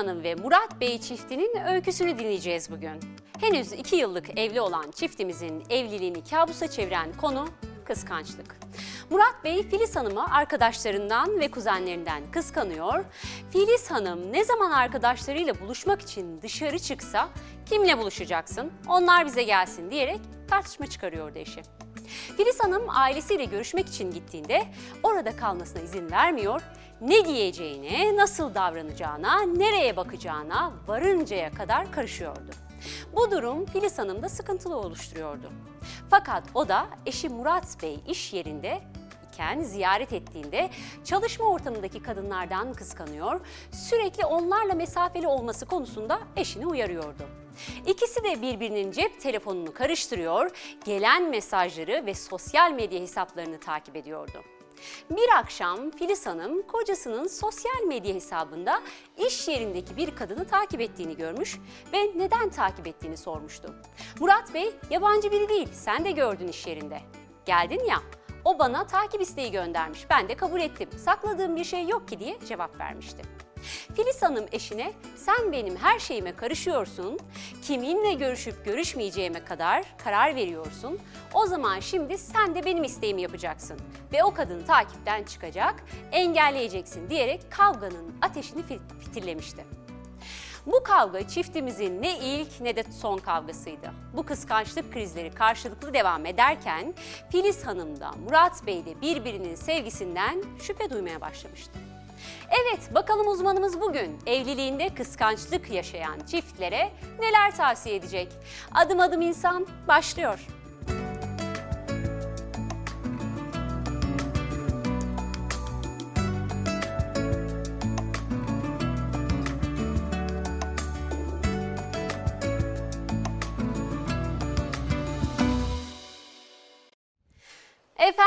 Hanım ve Murat Bey çiftinin öyküsünü dinleyeceğiz bugün. Henüz iki yıllık evli olan çiftimizin evliliğini kabusa çeviren konu kıskançlık. Murat Bey Filiz Hanım'ı arkadaşlarından ve kuzenlerinden kıskanıyor. Filiz Hanım ne zaman arkadaşlarıyla buluşmak için dışarı çıksa kimle buluşacaksın onlar bize gelsin diyerek tartışma çıkarıyordu eşi. Filiz Hanım ailesiyle görüşmek için gittiğinde orada kalmasına izin vermiyor. Ne giyeceğine, nasıl davranacağına, nereye bakacağına varıncaya kadar karışıyordu. Bu durum Filiz Hanım'da sıkıntılı oluşturuyordu. Fakat o da eşi Murat Bey iş yerinde iken ziyaret ettiğinde çalışma ortamındaki kadınlardan kıskanıyor, sürekli onlarla mesafeli olması konusunda eşini uyarıyordu. İkisi de birbirinin cep telefonunu karıştırıyor, gelen mesajları ve sosyal medya hesaplarını takip ediyordu. Bir akşam Filiz Hanım kocasının sosyal medya hesabında iş yerindeki bir kadını takip ettiğini görmüş ve neden takip ettiğini sormuştu. Murat Bey yabancı biri değil sen de gördün iş yerinde. Geldin ya o bana takip isteği göndermiş ben de kabul ettim sakladığım bir şey yok ki diye cevap vermişti. Filiz Hanım eşine sen benim her şeyime karışıyorsun, kiminle görüşüp görüşmeyeceğime kadar karar veriyorsun. O zaman şimdi sen de benim isteğimi yapacaksın ve o kadını takipten çıkacak, engelleyeceksin diyerek kavganın ateşini fitillemişti. Bu kavga çiftimizin ne ilk ne de son kavgasıydı. Bu kıskançlık krizleri karşılıklı devam ederken Filiz Hanım da Murat Bey de birbirinin sevgisinden şüphe duymaya başlamıştı. Evet bakalım uzmanımız bugün evliliğinde kıskançlık yaşayan çiftlere neler tavsiye edecek? Adım adım insan başlıyor.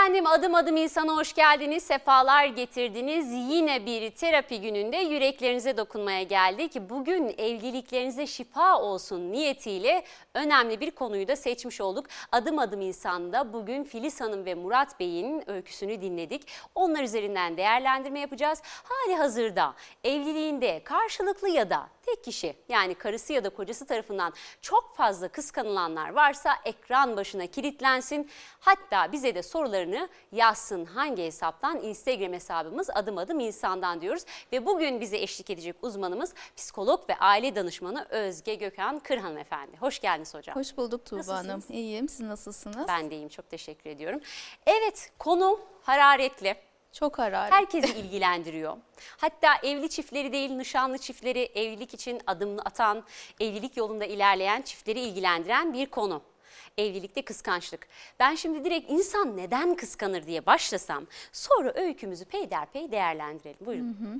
Efendim adım adım insana hoş geldiniz, sefalar getirdiniz. Yine bir terapi gününde yüreklerinize dokunmaya geldik. Bugün evliliklerinize şifa olsun niyetiyle önemli bir konuyu da seçmiş olduk. Adım adım insanda bugün Filiz Hanım ve Murat Bey'in öyküsünü dinledik. Onlar üzerinden değerlendirme yapacağız. Hali hazırda evliliğinde karşılıklı ya da tek kişi yani karısı ya da kocası tarafından çok fazla kıskanılanlar varsa ekran başına kilitlensin. Hatta bize de sorularını yazsın hangi hesaptan Instagram hesabımız adım adım insandan diyoruz. Ve bugün bize eşlik edecek uzmanımız psikolog ve aile danışmanı Özge Gökhan Kırhan Efendi. Hoş geldiniz hocam. Hoş bulduk Tuğba Hanım. İyiyim siz nasılsınız? Ben de iyiyim çok teşekkür ediyorum. Evet konu hararetli. Çok hararet. Herkesi ilgilendiriyor. Hatta evli çiftleri değil nişanlı çiftleri evlilik için adım atan, evlilik yolunda ilerleyen çiftleri ilgilendiren bir konu. Evlilikte kıskançlık. Ben şimdi direkt insan neden kıskanır diye başlasam sonra öykümüzü peyderpey değerlendirelim. Buyurun. Hı hı.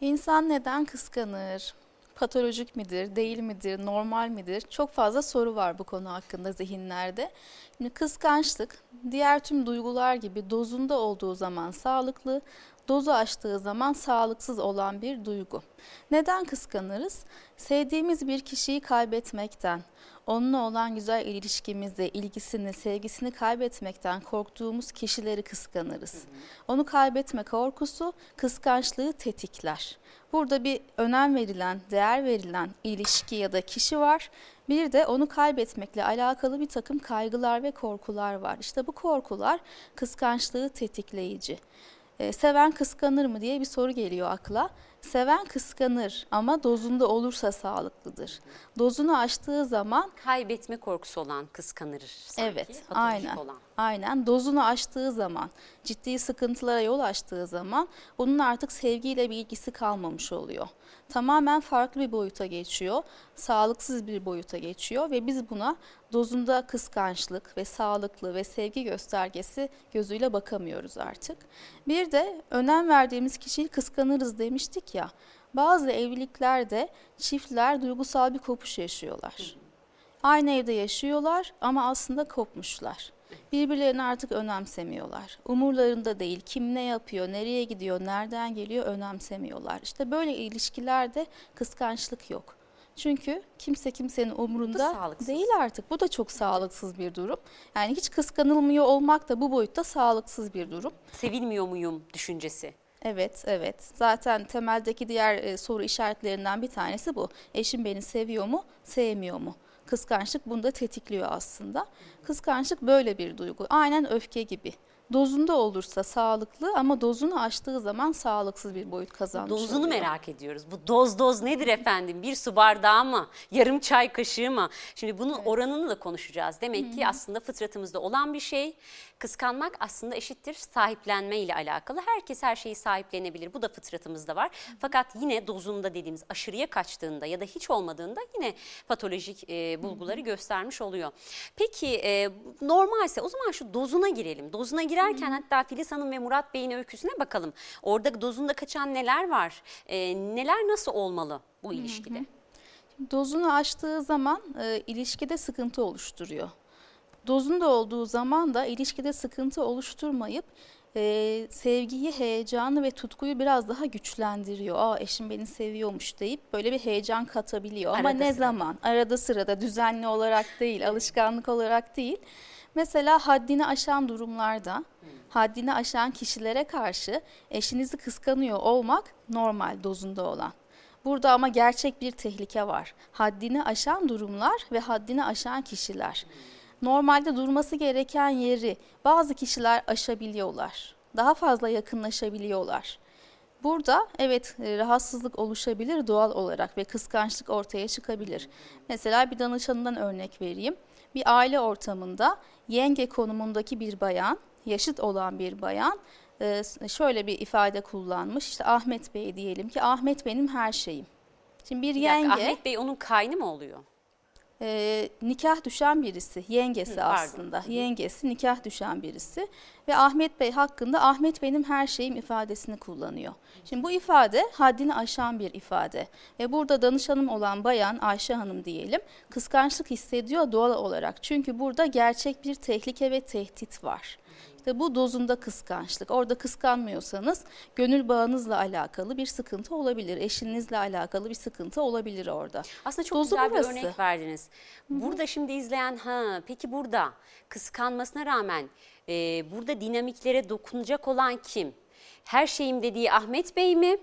İnsan neden kıskanır? Patolojik midir, değil midir, normal midir? Çok fazla soru var bu konu hakkında zihinlerde. Şimdi kıskançlık diğer tüm duygular gibi dozunda olduğu zaman sağlıklı, dozu aştığı zaman sağlıksız olan bir duygu. Neden kıskanırız? Sevdiğimiz bir kişiyi kaybetmekten, onunla olan güzel ilişkimizde ilgisini, sevgisini kaybetmekten korktuğumuz kişileri kıskanırız. Onu kaybetme korkusu kıskançlığı tetikler. Burada bir önem verilen, değer verilen ilişki ya da kişi var. Bir de onu kaybetmekle alakalı bir takım kaygılar ve korkular var. İşte bu korkular kıskançlığı tetikleyici. Ee, seven kıskanır mı diye bir soru geliyor akla. Seven kıskanır ama dozunda olursa sağlıklıdır. Dozunu aştığı zaman kaybetme korkusu olan kıskanır sanki. Evet, aynen. Olan. Aynen. Dozunu aştığı zaman, ciddi sıkıntılara yol açtığı zaman bunun artık sevgiyle bir ilgisi kalmamış oluyor. Tamamen farklı bir boyuta geçiyor. Sağlıksız bir boyuta geçiyor ve biz buna dozunda kıskançlık ve sağlıklı ve sevgi göstergesi gözüyle bakamıyoruz artık. Bir de önem verdiğimiz kişiyi kıskanırız demiştik ya. Bazı evliliklerde çiftler duygusal bir kopuş yaşıyorlar. Aynı evde yaşıyorlar ama aslında kopmuşlar. Birbirlerini artık önemsemiyorlar. Umurlarında değil. Kim ne yapıyor, nereye gidiyor, nereden geliyor önemsemiyorlar. İşte böyle ilişkilerde kıskançlık yok. Çünkü kimse kimsenin umurunda değil artık. Bu da çok sağlıksız bir durum. Yani hiç kıskanılmıyor olmak da bu boyutta sağlıksız bir durum. Sevilmiyor muyum düşüncesi. Evet, evet. Zaten temeldeki diğer e, soru işaretlerinden bir tanesi bu. Eşim beni seviyor mu, sevmiyor mu? Kıskançlık bunu da tetikliyor aslında. Kıskançlık böyle bir duygu. Aynen öfke gibi. Dozunda olursa sağlıklı ama dozunu aştığı zaman sağlıksız bir boyut kazanmış Dozunu oluyor. merak ediyoruz. Bu doz doz nedir efendim? Bir su bardağı mı? Yarım çay kaşığı mı? Şimdi bunun oranını da konuşacağız. Demek ki aslında fıtratımızda olan bir şey. Kıskanmak aslında eşittir sahiplenme ile alakalı. Herkes her şeyi sahiplenebilir. Bu da fıtratımızda var. Fakat yine dozunda dediğimiz aşırıya kaçtığında ya da hiç olmadığında yine patolojik e, bulguları göstermiş oluyor. Peki e, normalse o zaman şu dozuna girelim. Dozuna girerken hatta Filiz Hanım ve Murat Bey'in öyküsüne bakalım. Orada dozunda kaçan neler var? E, neler nasıl olmalı bu ilişkide? Dozunu aştığı zaman e, ilişkide sıkıntı oluşturuyor. Dozunda olduğu zaman da ilişkide sıkıntı oluşturmayıp e, sevgiyi, heyecanı ve tutkuyu biraz daha güçlendiriyor. Aa eşim beni seviyormuş deyip böyle bir heyecan katabiliyor. Ama Arada ne sırada. zaman? Arada sırada düzenli olarak değil, alışkanlık olarak değil. Mesela haddini aşan durumlarda, haddini aşan kişilere karşı eşinizi kıskanıyor olmak normal dozunda olan. Burada ama gerçek bir tehlike var. Haddini aşan durumlar ve haddini aşan kişiler. Normalde durması gereken yeri bazı kişiler aşabiliyorlar. Daha fazla yakınlaşabiliyorlar. Burada evet e, rahatsızlık oluşabilir doğal olarak ve kıskançlık ortaya çıkabilir. Mesela bir danışanından örnek vereyim. Bir aile ortamında yenge konumundaki bir bayan, yaşıt olan bir bayan e, şöyle bir ifade kullanmış. İşte Ahmet Bey diyelim ki Ahmet benim her şeyim. Şimdi bir Bir dakika, yenge Ahmet Bey onun kaynı mı oluyor? E, nikah düşen birisi, yengesi Hı, pardon. aslında. Yengesi nikah düşen birisi ve Ahmet Bey hakkında Ahmet benim her şeyim ifadesini kullanıyor. Şimdi bu ifade haddini aşan bir ifade ve burada danışanım olan bayan Ayşe Hanım diyelim kıskançlık hissediyor doğal olarak. Çünkü burada gerçek bir tehlike ve tehdit var. İşte bu dozunda kıskançlık. Orada kıskanmıyorsanız gönül bağınızla alakalı bir sıkıntı olabilir. Eşinizle alakalı bir sıkıntı olabilir orada. Aslında çok Dozu güzel burası. bir örnek verdiniz. Burada şimdi izleyen ha peki burada kıskanmasına rağmen e, burada dinamiklere dokunacak olan kim? Her şeyim dediği Ahmet Bey mi?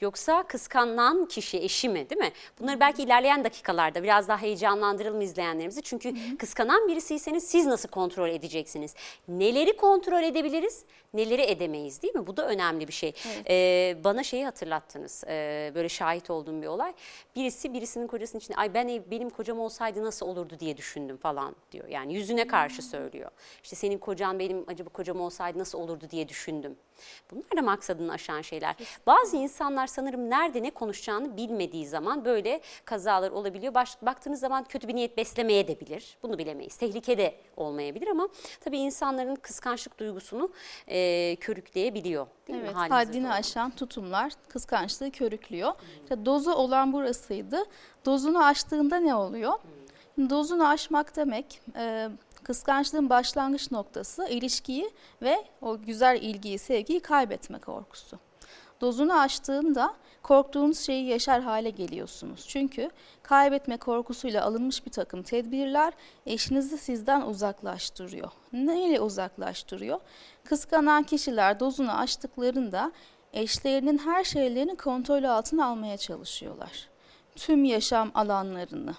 Yoksa kıskanan kişi eşi mi değil mi? Bunları belki ilerleyen dakikalarda biraz daha heyecanlandıralım izleyenlerimizi. Çünkü kıskanan birisiyseniz siz nasıl kontrol edeceksiniz? Neleri kontrol edebiliriz, neleri edemeyiz değil mi? Bu da önemli bir şey. Ee, bana şeyi hatırlattınız. Ee, böyle şahit olduğum bir olay. Birisi birisinin kocasının içinde ay ben benim kocam olsaydı nasıl olurdu diye düşündüm falan diyor. Yani yüzüne karşı söylüyor. İşte senin kocan benim acaba kocam olsaydı nasıl olurdu diye düşündüm. Bunlar da maksadını aşan şeyler. Bazı insanlar sanırım nerede ne konuşacağını bilmediği zaman böyle kazalar olabiliyor. Baş, baktığınız zaman kötü bir niyet beslemeye de bilir. Bunu bilemeyiz. Tehlike de olmayabilir ama tabii insanların kıskançlık duygusunu e, körükleyebiliyor. Değil? Evet, haddini aşan tutumlar kıskançlığı körüklüyor. İşte dozu olan burasıydı. Dozunu aştığında ne oluyor? Dozunu aşmak demek e, kıskançlığın başlangıç noktası ilişkiyi ve o güzel ilgiyi, sevgiyi kaybetme korkusu. Dozunu aştığında korktuğunuz şeyi yaşar hale geliyorsunuz. Çünkü kaybetme korkusuyla alınmış bir takım tedbirler eşinizi sizden uzaklaştırıyor. Neyle uzaklaştırıyor? Kıskanan kişiler dozunu aştıklarında eşlerinin her şeylerini kontrol altına almaya çalışıyorlar. Tüm yaşam alanlarını,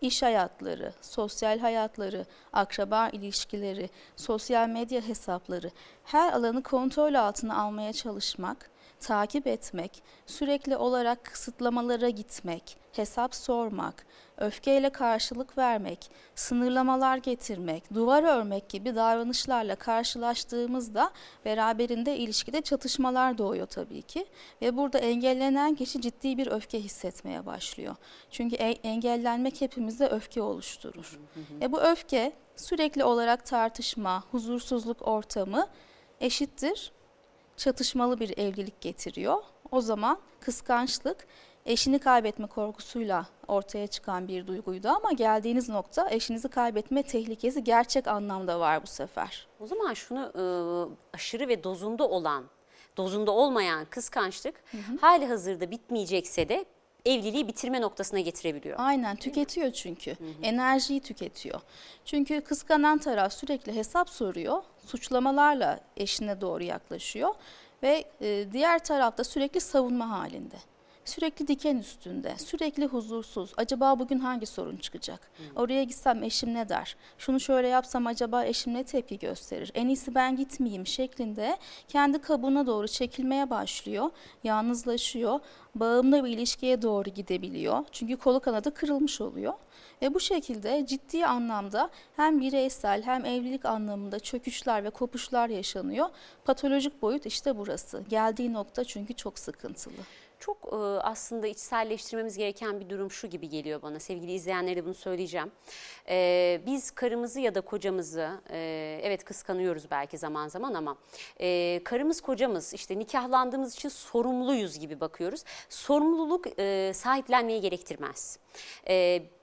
iş hayatları, sosyal hayatları, akraba ilişkileri, sosyal medya hesapları, her alanı kontrol altına almaya çalışmak, takip etmek, sürekli olarak kısıtlamalara gitmek, hesap sormak, öfkeyle karşılık vermek, sınırlamalar getirmek, duvar örmek gibi davranışlarla karşılaştığımızda beraberinde ilişkide çatışmalar doğuyor tabii ki ve burada engellenen kişi ciddi bir öfke hissetmeye başlıyor. Çünkü e- engellenmek hepimizde öfke oluşturur. E bu öfke sürekli olarak tartışma, huzursuzluk ortamı eşittir çatışmalı bir evlilik getiriyor. O zaman kıskançlık eşini kaybetme korkusuyla ortaya çıkan bir duyguydu ama geldiğiniz nokta eşinizi kaybetme tehlikesi gerçek anlamda var bu sefer. O zaman şunu e, aşırı ve dozunda olan, dozunda olmayan kıskançlık hali hazırda bitmeyecekse de evliliği bitirme noktasına getirebiliyor. Aynen tüketiyor çünkü. Enerjiyi tüketiyor. Çünkü kıskanan taraf sürekli hesap soruyor. Suçlamalarla eşine doğru yaklaşıyor. ve e, diğer tarafta sürekli savunma halinde. Sürekli diken üstünde, sürekli huzursuz. Acaba bugün hangi sorun çıkacak? Oraya gitsem eşim ne der? Şunu şöyle yapsam acaba eşim ne tepki gösterir? En iyisi ben gitmeyeyim şeklinde kendi kabuğuna doğru çekilmeye başlıyor. Yalnızlaşıyor. Bağımlı bir ilişkiye doğru gidebiliyor. Çünkü kolu kanadı kırılmış oluyor. Ve bu şekilde ciddi anlamda hem bireysel hem evlilik anlamında çöküşler ve kopuşlar yaşanıyor. Patolojik boyut işte burası. Geldiği nokta çünkü çok sıkıntılı. Çok e, aslında içselleştirmemiz gereken bir durum şu gibi geliyor bana. Sevgili izleyenlere bunu söyleyeceğim. E, biz karımızı ya da kocamızı e, evet kıskanıyoruz belki zaman zaman ama karımız kocamız işte nikahlandığımız için sorumluyuz gibi bakıyoruz. Sorumluluk e, sahiplenmeyi gerektirmez.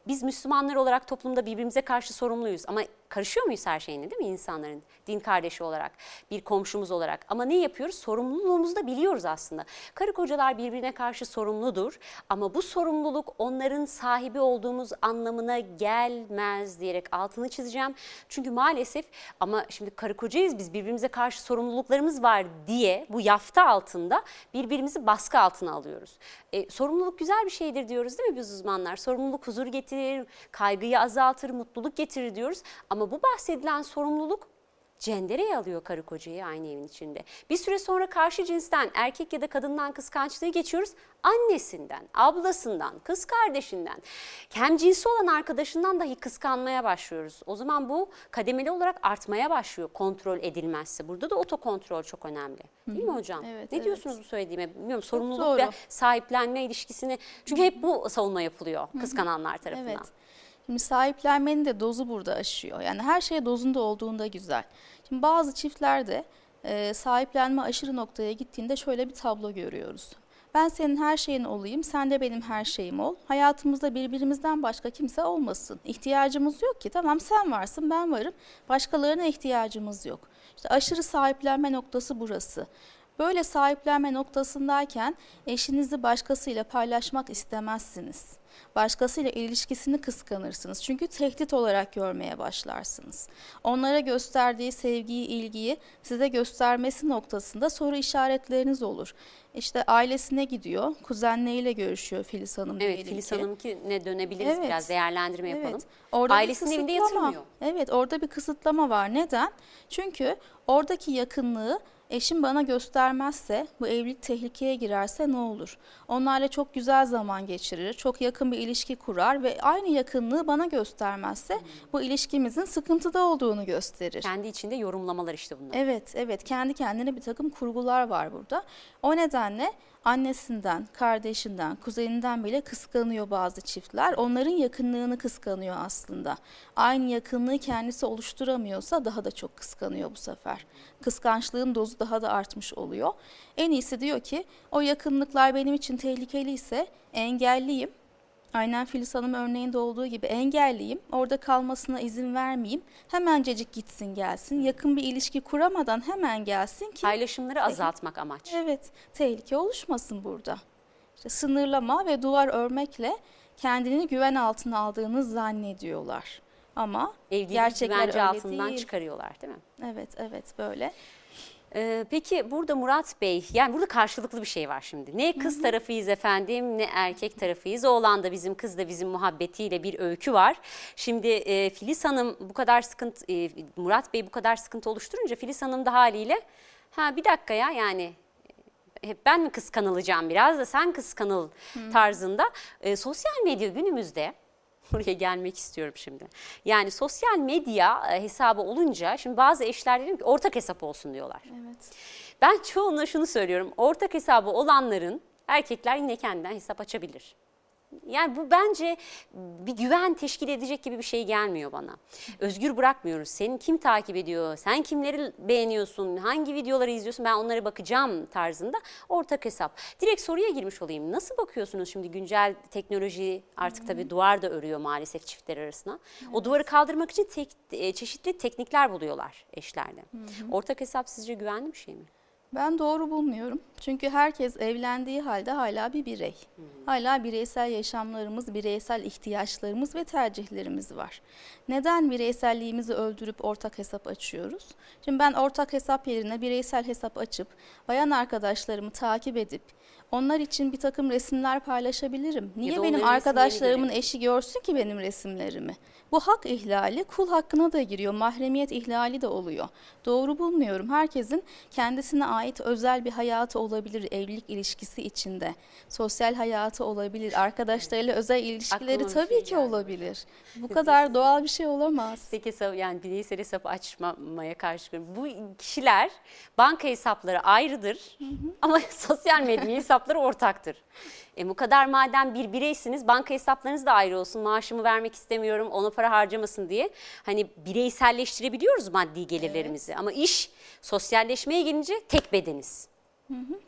Biz Müslümanlar olarak toplumda birbirimize karşı sorumluyuz ama karışıyor muyuz her şeyine değil mi insanların? Din kardeşi olarak, bir komşumuz olarak ama ne yapıyoruz? Sorumluluğumuzu da biliyoruz aslında. Karı kocalar birbirine karşı sorumludur ama bu sorumluluk onların sahibi olduğumuz anlamına gelmez diyerek altını çizeceğim. Çünkü maalesef ama şimdi karı kocayız biz birbirimize karşı sorumluluklarımız var diye bu yafta altında birbirimizi baskı altına alıyoruz. E, sorumluluk güzel bir şeydir diyoruz değil mi biz uzmanlar? Sorumluluk huzur getirir, kaygıyı azaltır, mutluluk getirir diyoruz. Ama bu bahsedilen sorumluluk cendereye alıyor karı kocayı aynı evin içinde. Bir süre sonra karşı cinsten erkek ya da kadından kıskançlığı geçiyoruz. Annesinden, ablasından, kız kardeşinden, hem cinsi olan arkadaşından dahi kıskanmaya başlıyoruz. O zaman bu kademeli olarak artmaya başlıyor kontrol edilmezse. Burada da otokontrol çok önemli. Değil mi hocam? Evet, ne evet. diyorsunuz bu söylediğime? Bilmiyorum sorumluluk ve sahiplenme ilişkisini. Çünkü hep bu savunma yapılıyor kıskananlar tarafından. Evet. Şimdi sahiplenmenin de dozu burada aşıyor. Yani her şey dozunda olduğunda güzel. Şimdi bazı çiftlerde e, sahiplenme aşırı noktaya gittiğinde şöyle bir tablo görüyoruz. Ben senin her şeyin olayım, sen de benim her şeyim ol. Hayatımızda birbirimizden başka kimse olmasın. İhtiyacımız yok ki. Tamam sen varsın, ben varım. Başkalarına ihtiyacımız yok. İşte aşırı sahiplenme noktası burası. Böyle sahiplenme noktasındayken eşinizi başkasıyla paylaşmak istemezsiniz. Başkasıyla ilişkisini kıskanırsınız. Çünkü tehdit olarak görmeye başlarsınız. Onlara gösterdiği sevgiyi, ilgiyi size göstermesi noktasında soru işaretleriniz olur. İşte ailesine gidiyor, kuzenleriyle görüşüyor Filiz Hanım Evet Filiz ki. Hanım ki ne dönebiliriz Evet. biraz değerlendirme yapalım. Evet. Orada Ailesinin evinde yatırmıyor. Evet, orada bir kısıtlama var. Neden? Çünkü oradaki yakınlığı eşim bana göstermezse, bu evlilik tehlikeye girerse ne olur? Onlarla çok güzel zaman geçirir, çok yakın bir ilişki kurar ve aynı yakınlığı bana göstermezse bu ilişkimizin sıkıntıda olduğunu gösterir. Kendi içinde yorumlamalar işte bunlar. Evet, evet. Kendi kendine bir takım kurgular var burada. O nedenle annesinden, kardeşinden, kuzeninden bile kıskanıyor bazı çiftler. Onların yakınlığını kıskanıyor aslında. Aynı yakınlığı kendisi oluşturamıyorsa daha da çok kıskanıyor bu sefer. Kıskançlığın dozu daha da artmış oluyor. En iyisi diyor ki o yakınlıklar benim için tehlikeliyse engelliyim. Aynen Filiz Hanım örneğinde olduğu gibi engelliyim. Orada kalmasına izin vermeyeyim. Hemencecik gitsin gelsin. Yakın bir ilişki kuramadan hemen gelsin ki Paylaşımları azaltmak amaç. evet tehlike oluşmasın burada. İşte sınırlama ve duvar örmekle kendini güven altına aldığını zannediyorlar. Ama Evliliği gerçekler güvence öyle altından değil. çıkarıyorlar değil mi? Evet evet böyle. Ee, peki burada Murat Bey, yani burada karşılıklı bir şey var şimdi. Ne kız tarafıyız efendim ne erkek tarafıyız. Oğlan da bizim kız da bizim muhabbetiyle bir öykü var. Şimdi e, Filiz Hanım bu kadar sıkıntı, e, Murat Bey bu kadar sıkıntı oluşturunca Filiz Hanım da haliyle ha bir dakika ya yani hep ben mi kıskanılacağım biraz da sen kıskanıl tarzında. E, sosyal medya günümüzde Buraya gelmek istiyorum şimdi. Yani sosyal medya e, hesabı olunca şimdi bazı eşler diyor ki ortak hesap olsun diyorlar. Evet. Ben çoğunluğuna şunu söylüyorum. Ortak hesabı olanların erkekler yine kendinden hesap açabilir. Yani bu bence bir güven teşkil edecek gibi bir şey gelmiyor bana. Özgür bırakmıyoruz. Senin kim takip ediyor? Sen kimleri beğeniyorsun? Hangi videoları izliyorsun? Ben onlara bakacağım tarzında ortak hesap. Direkt soruya girmiş olayım. Nasıl bakıyorsunuz şimdi güncel teknoloji artık tabii duvar da örüyor maalesef çiftler arasına. O duvarı kaldırmak için tek- e, çeşitli teknikler buluyorlar eşlerde. Ortak hesap sizce güvenli bir şey mi? Ben doğru bulmuyorum. Çünkü herkes evlendiği halde hala bir birey. Hala bireysel yaşamlarımız, bireysel ihtiyaçlarımız ve tercihlerimiz var. Neden bireyselliğimizi öldürüp ortak hesap açıyoruz? Şimdi ben ortak hesap yerine bireysel hesap açıp bayan arkadaşlarımı takip edip onlar için bir takım resimler paylaşabilirim. Niye benim arkadaşlarımın eşi görsün ki benim resimlerimi? Bu hak ihlali kul hakkına da giriyor, mahremiyet ihlali de oluyor. Doğru bulmuyorum. Herkesin kendisine ait özel bir hayatı olabilir evlilik ilişkisi içinde. Sosyal hayatı olabilir, arkadaşlarıyla özel ilişkileri Aklıma bir tabii şey ki geldi. olabilir. Bu kadar doğal bir şey olamaz. Peki yani bireysel hesap açmamaya karşı bu kişiler banka hesapları ayrıdır ama sosyal medya hesapları ortaktır. E bu kadar madem bir bireysiniz banka hesaplarınız da ayrı olsun maaşımı vermek istemiyorum ona para harcamasın diye hani bireyselleştirebiliyoruz maddi gelirlerimizi ama iş sosyalleşmeye gelince tek bedeniz.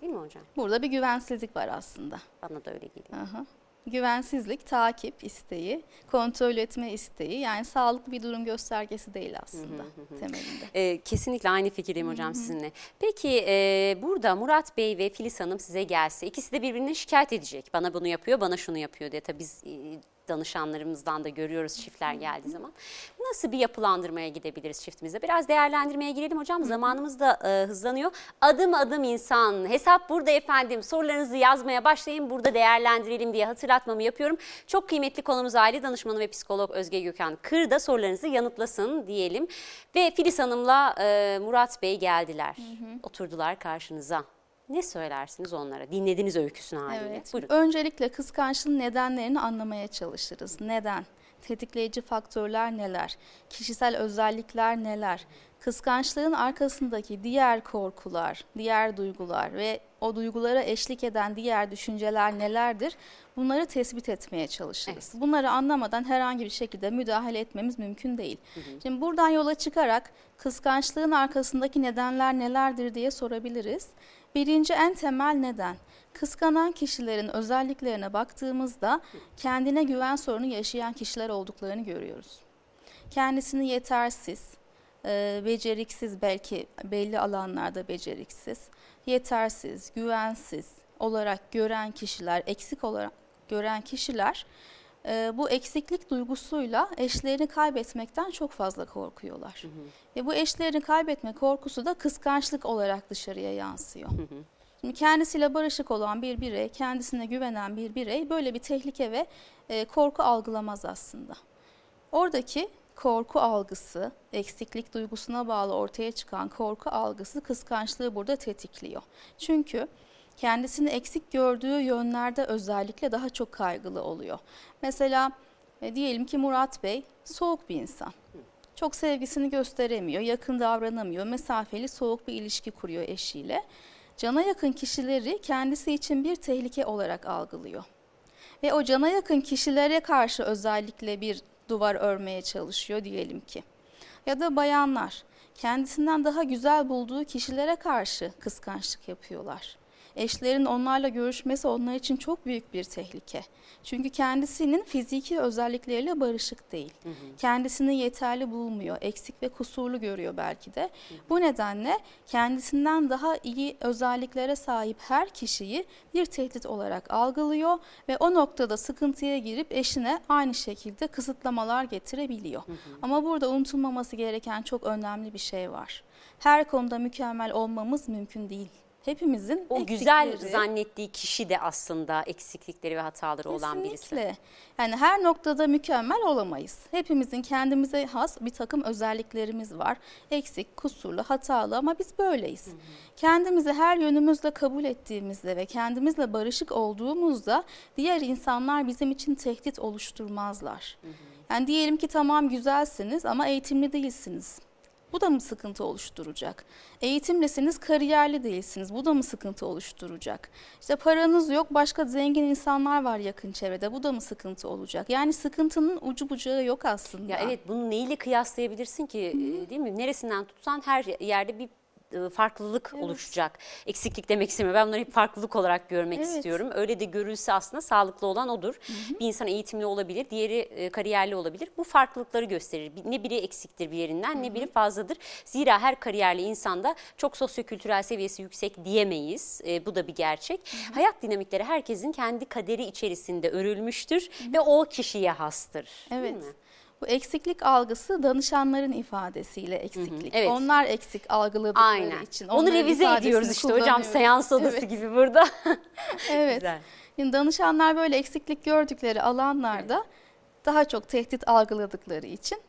Değil mi hocam? Burada bir güvensizlik var aslında. Bana da öyle geliyor. Aha. Güvensizlik, takip isteği, kontrol etme isteği yani sağlıklı bir durum göstergesi değil aslında temelinde. Ee, kesinlikle aynı fikirdeyim hocam sizinle. Peki e, burada Murat Bey ve Filiz Hanım size gelse ikisi de birbirine şikayet edecek. Bana bunu yapıyor, bana şunu yapıyor diye. Tabii biz e, danışanlarımızdan da görüyoruz çiftler geldiği zaman. Nasıl bir yapılandırmaya gidebiliriz çiftimizde? Biraz değerlendirmeye girelim hocam. Zamanımız da e, hızlanıyor. Adım adım insan. Hesap burada efendim. Sorularınızı yazmaya başlayın. Burada değerlendirelim diye hatırlatmamı yapıyorum. Çok kıymetli konumuz aile danışmanı ve psikolog Özge Gökhan Kır da sorularınızı yanıtlasın diyelim. Ve Filiz Hanım'la e, Murat Bey geldiler. Oturdular karşınıza. Ne söylersiniz onlara? Dinlediniz öyküsünü haliyle. Evet. Buyurun. Öncelikle kıskançlığın nedenlerini anlamaya çalışırız. Neden? Tetikleyici faktörler neler? Kişisel özellikler neler? Kıskançlığın arkasındaki diğer korkular, diğer duygular ve o duygulara eşlik eden diğer düşünceler nelerdir? Bunları tespit etmeye çalışırız. Bunları anlamadan herhangi bir şekilde müdahale etmemiz mümkün değil. Şimdi buradan yola çıkarak kıskançlığın arkasındaki nedenler nelerdir diye sorabiliriz. Birinci en temel neden kıskanan kişilerin özelliklerine baktığımızda kendine güven sorunu yaşayan kişiler olduklarını görüyoruz. Kendisini yetersiz, e, beceriksiz belki belli alanlarda beceriksiz, yetersiz, güvensiz olarak gören kişiler, eksik olarak gören kişiler e, bu eksiklik duygusuyla eşlerini kaybetmekten çok fazla korkuyorlar. Ve bu eşlerini kaybetme korkusu da kıskançlık olarak dışarıya yansıyor. Şimdi kendisiyle barışık olan bir birey, kendisine güvenen bir birey böyle bir tehlike ve e, korku algılamaz aslında. Oradaki korku algısı, eksiklik duygusuna bağlı ortaya çıkan korku algısı kıskançlığı burada tetikliyor. Çünkü kendisini eksik gördüğü yönlerde özellikle daha çok kaygılı oluyor. Mesela e, diyelim ki Murat Bey soğuk bir insan. Çok sevgisini gösteremiyor, yakın davranamıyor, mesafeli soğuk bir ilişki kuruyor eşiyle. Cana yakın kişileri kendisi için bir tehlike olarak algılıyor. Ve o cana yakın kişilere karşı özellikle bir duvar örmeye çalışıyor diyelim ki. Ya da bayanlar kendisinden daha güzel bulduğu kişilere karşı kıskançlık yapıyorlar. Eşlerin onlarla görüşmesi onlar için çok büyük bir tehlike. Çünkü kendisinin fiziki özellikleriyle barışık değil. Kendisini yeterli bulmuyor, eksik ve kusurlu görüyor belki de. Bu nedenle kendisinden daha iyi özelliklere sahip her kişiyi bir tehdit olarak algılıyor ve o noktada sıkıntıya girip eşine aynı şekilde kısıtlamalar getirebiliyor. Ama burada unutulmaması gereken çok önemli bir şey var. Her konuda mükemmel olmamız mümkün değil. Hepimizin O güzel zannettiği kişi de aslında eksiklikleri ve hataları olan birisi. Kesinlikle. Yani her noktada mükemmel olamayız. Hepimizin kendimize has bir takım özelliklerimiz var. Eksik, kusurlu, hatalı ama biz böyleyiz. Kendimizi her yönümüzle kabul ettiğimizde ve kendimizle barışık olduğumuzda diğer insanlar bizim için tehdit oluşturmazlar. Yani diyelim ki tamam güzelsiniz ama eğitimli değilsiniz. Bu da mı sıkıntı oluşturacak? Eğitimlisiniz, kariyerli değilsiniz. Bu da mı sıkıntı oluşturacak? İşte paranız yok, başka zengin insanlar var yakın çevrede. Bu da mı sıkıntı olacak? Yani sıkıntının ucu bucağı yok aslında. Ya evet bunu neyle kıyaslayabilirsin ki e, değil mi? Neresinden tutsan her yerde bir e, farklılık oluşacak. Eksiklik demek istemiyorum. Ben bunları hep farklılık olarak görmek Evet. istiyorum. Öyle de görülse aslında sağlıklı olan odur. Bir insan eğitimli olabilir, diğeri e, kariyerli olabilir. Bu farklılıkları gösterir. Ne biri eksiktir bir yerinden ne biri fazladır. Zira her kariyerli insanda çok sosyokültürel seviyesi yüksek diyemeyiz. E, bu da bir gerçek. Hayat dinamikleri herkesin kendi kaderi içerisinde örülmüştür ve o kişiye hastır. değil Evet. mi? Bu eksiklik algısı danışanların ifadesiyle eksiklik. evet. Onlar eksik algıladıkları Aynen. için. Onu revize ediyoruz işte hocam seans odası Evet. gibi burada. Evet. Güzel. Yani danışanlar böyle eksiklik gördükleri alanlarda daha çok tehdit algıladıkları için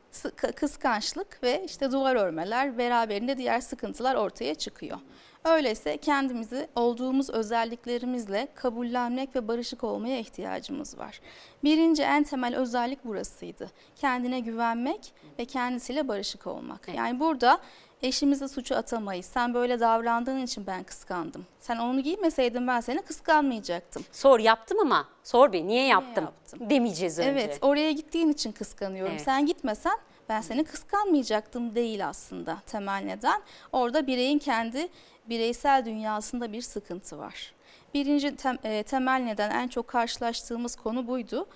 kıskançlık ve işte duvar örmeler beraberinde diğer sıkıntılar ortaya çıkıyor. Öyleyse kendimizi olduğumuz özelliklerimizle kabullenmek ve barışık olmaya ihtiyacımız var. Birinci en temel özellik burasıydı. Kendine güvenmek ve kendisiyle barışık olmak. Yani burada eşimize suçu atamayız. Sen böyle davrandığın için ben kıskandım. Sen onu giymeseydin ben seni kıskanmayacaktım. Sor yaptım ama sor be niye yaptım, yaptım? demeyeceğiz önce. Evet, oraya gittiğin için kıskanıyorum. Evet. Sen gitmesen ben seni kıskanmayacaktım değil aslında temel neden. Orada bireyin kendi bireysel dünyasında bir sıkıntı var. Birinci tem- e, temel neden en çok karşılaştığımız konu buydu.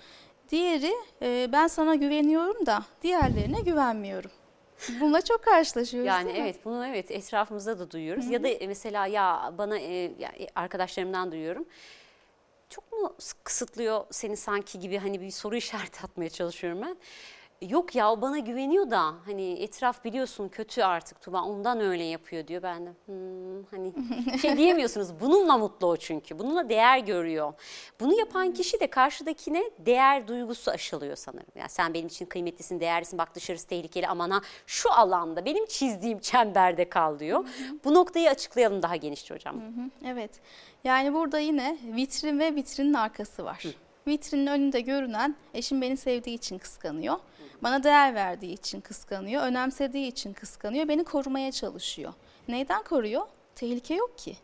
Diğeri e, ben sana güveniyorum da diğerlerine güvenmiyorum. Bununla çok karşılaşıyoruz Yani evet bunu evet etrafımızda da duyuyoruz. Ya da mesela ya bana e, ya, e, arkadaşlarımdan duyuyorum. Çok mu kısıtlıyor seni sanki gibi hani bir soru işareti atmaya çalışıyorum ben. Yok ya o bana güveniyor da hani etraf biliyorsun kötü artık Tuba ondan öyle yapıyor diyor. Ben de "Hmm," hani şey diyemiyorsunuz bununla mutlu o çünkü bununla değer görüyor. Bunu yapan kişi de karşıdakine değer duygusu aşılıyor sanırım. Yani sen benim için kıymetlisin değerlisin bak dışarısı tehlikeli aman ha şu alanda benim çizdiğim çemberde kal diyor. Bu noktayı açıklayalım daha genişçe hocam. Evet. Yani burada yine vitrin ve vitrinin arkası var. Vitrinin önünde görünen eşim beni sevdiği için kıskanıyor. Bana değer verdiği için kıskanıyor. Önemsediği için kıskanıyor. Beni korumaya çalışıyor. Neyden koruyor? Tehlike yok ki.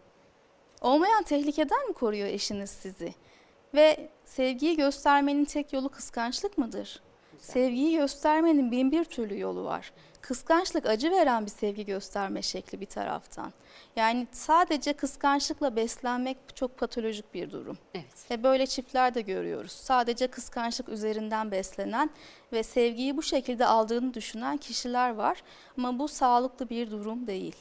Olmayan tehlikeden mi koruyor eşiniz sizi? Ve sevgiyi göstermenin tek yolu kıskançlık mıdır? Sevgiyi göstermenin bin bir türlü yolu var. Kıskançlık acı veren bir sevgi gösterme şekli bir taraftan. Yani sadece kıskançlıkla beslenmek çok patolojik bir durum. Evet. Ve böyle çiftler de görüyoruz. Sadece kıskançlık üzerinden beslenen ve sevgiyi bu şekilde aldığını düşünen kişiler var. Ama bu sağlıklı bir durum değil.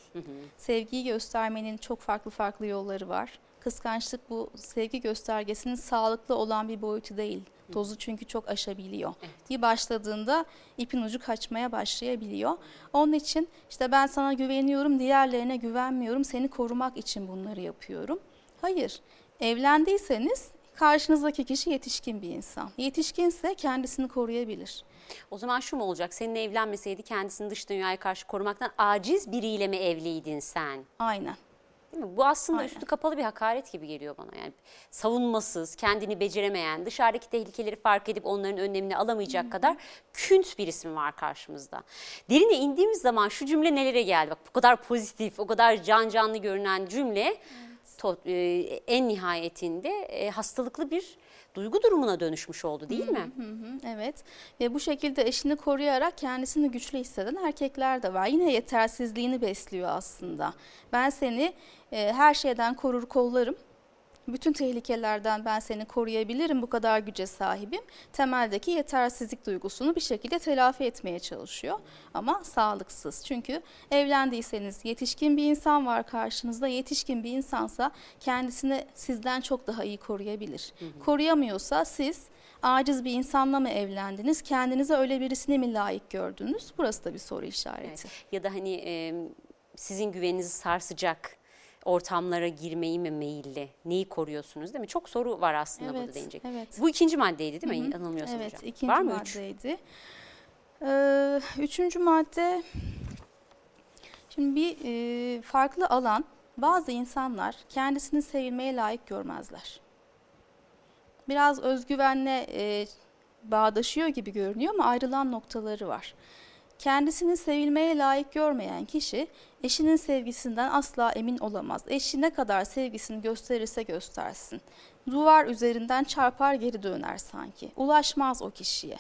Sevgiyi göstermenin çok farklı farklı yolları var. Kıskançlık bu sevgi göstergesinin sağlıklı olan bir boyutu değil. Dozu çünkü çok aşabiliyor. Bir başladığında ipin ucu kaçmaya başlayabiliyor. Onun için işte ben sana güveniyorum, diğerlerine güvenmiyorum. Seni korumak için bunları yapıyorum. Hayır. Evlendiyseniz karşınızdaki kişi yetişkin bir insan. Yetişkinse kendisini koruyabilir. O zaman şu mu olacak? Seninle evlenmeseydi kendisini dış dünyaya karşı korumaktan aciz biriyle mi evliydin sen? Aynen. Değil mi? Bu aslında Aynen. üstü kapalı bir hakaret gibi geliyor bana. Yani savunmasız, kendini beceremeyen, dışarıdaki tehlikeleri fark edip onların önlemini alamayacak kadar künt bir ismi var karşımızda. Derine indiğimiz zaman şu cümle nelere geldi? Bak bu kadar pozitif, o kadar can canlı görünen cümle to- e, en nihayetinde e, hastalıklı bir duygu durumuna dönüşmüş oldu değil mi? Hı hı, evet. Ve bu şekilde eşini koruyarak kendisini güçlü hisseden erkekler de var. Yine yetersizliğini besliyor aslında. Ben seni e, her şeyden korur kollarım. Bütün tehlikelerden ben seni koruyabilirim, bu kadar güce sahibim. Temeldeki yetersizlik duygusunu bir şekilde telafi etmeye çalışıyor. Ama sağlıksız. Çünkü evlendiyseniz yetişkin bir insan var karşınızda. Yetişkin bir insansa kendisini sizden çok daha iyi koruyabilir. Koruyamıyorsa siz aciz bir insanla mı evlendiniz? Kendinize öyle birisini mi layık gördünüz? Burası da bir soru işareti. Evet. Ya da hani e, sizin güveninizi sarsacak ortamlara girmeyi mi meyilli? Neyi koruyorsunuz değil mi? Çok soru var aslında burada Evet, değinecek. evet. Bu ikinci maddeydi değil mi? Yanılmıyorsam Evet, hocam. ikinci var mı maddeydi. Ee, üçüncü madde, şimdi bir e, farklı alan, bazı insanlar kendisini sevilmeye layık görmezler. Biraz özgüvenle e, bağdaşıyor gibi görünüyor ama ayrılan noktaları var. Kendisini sevilmeye layık görmeyen kişi eşinin sevgisinden asla emin olamaz. Eşi ne kadar sevgisini gösterirse göstersin. Duvar üzerinden çarpar geri döner sanki. Ulaşmaz o kişiye.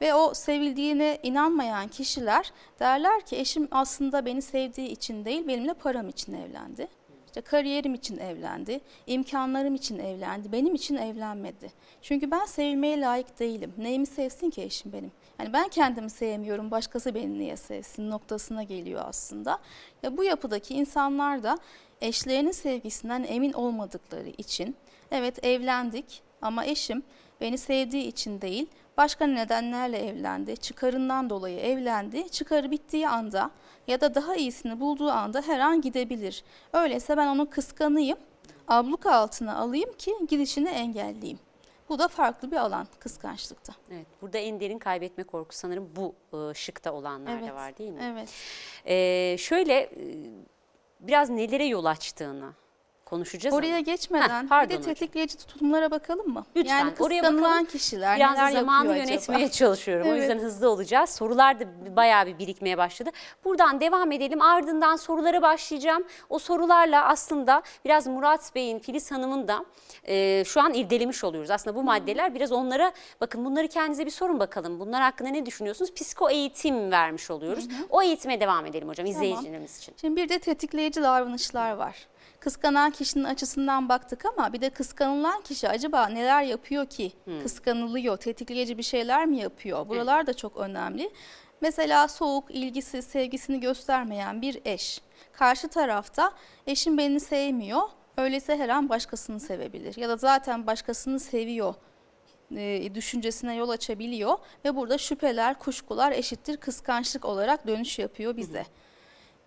Ve o sevildiğine inanmayan kişiler derler ki eşim aslında beni sevdiği için değil benimle param için evlendi. İşte kariyerim için evlendi, imkanlarım için evlendi, benim için evlenmedi. Çünkü ben sevilmeye layık değilim. Neyimi sevsin ki eşim benim? Yani ben kendimi sevmiyorum, başkası beni niye sevsin noktasına geliyor aslında. Ya bu yapıdaki insanlar da eşlerinin sevgisinden emin olmadıkları için evet evlendik ama eşim beni sevdiği için değil, başka nedenlerle evlendi, çıkarından dolayı evlendi. Çıkarı bittiği anda ya da daha iyisini bulduğu anda her an gidebilir. Öyleyse ben onu kıskanayım, abluka altına alayım ki gidişini engelleyeyim. Bu da farklı bir alan kıskançlıkta. Evet, burada en derin kaybetme korkusu sanırım bu e, şıkta olanlarda Evet, var değil mi? Evet. Ee, şöyle e, biraz nelere yol açtığını konuşacağız Oraya ama. geçmeden Heh, bir de hocam. tetikleyici tutumlara bakalım mı? Lütfen, yani oraya kıskanılan bakalım. kişiler Biraz neler zamanı yapıyor yönetmeye acaba? çalışıyorum. O Evet. yüzden hızlı olacağız. Sorular da bayağı bir birikmeye başladı. Buradan devam edelim. Ardından sorulara başlayacağım. O sorularla aslında biraz Murat Bey'in, Filiz Hanım'ın da e, şu an irdelemiş oluyoruz. Aslında bu maddeler biraz onlara bakın bunları kendinize bir sorun bakalım. Bunlar hakkında ne düşünüyorsunuz? Psiko eğitim vermiş oluyoruz. O eğitime devam edelim hocam izleyicilerimiz için. Şimdi bir de tetikleyici davranışlar var. Kıskanan kişinin açısından baktık ama bir de kıskanılan kişi acaba neler yapıyor ki? Kıskanılıyor, tetikleyici bir şeyler mi yapıyor? Buralar da çok önemli. Mesela soğuk, ilgisiz, sevgisini göstermeyen bir eş. Karşı tarafta eşim beni sevmiyor, öyleyse her an başkasını sevebilir. Ya da zaten başkasını seviyor e, düşüncesine yol açabiliyor ve burada şüpheler, kuşkular eşittir kıskançlık olarak dönüş yapıyor bize.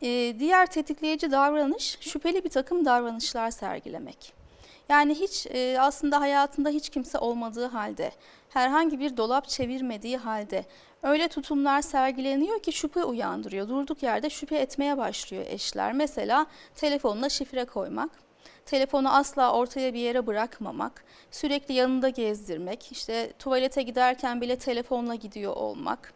Ee, diğer tetikleyici davranış şüpheli bir takım davranışlar sergilemek. Yani hiç e, aslında hayatında hiç kimse olmadığı halde, herhangi bir dolap çevirmediği halde öyle tutumlar sergileniyor ki şüphe uyandırıyor. Durduk yerde şüphe etmeye başlıyor eşler. Mesela telefonuna şifre koymak, telefonu asla ortaya bir yere bırakmamak, sürekli yanında gezdirmek, işte tuvalete giderken bile telefonla gidiyor olmak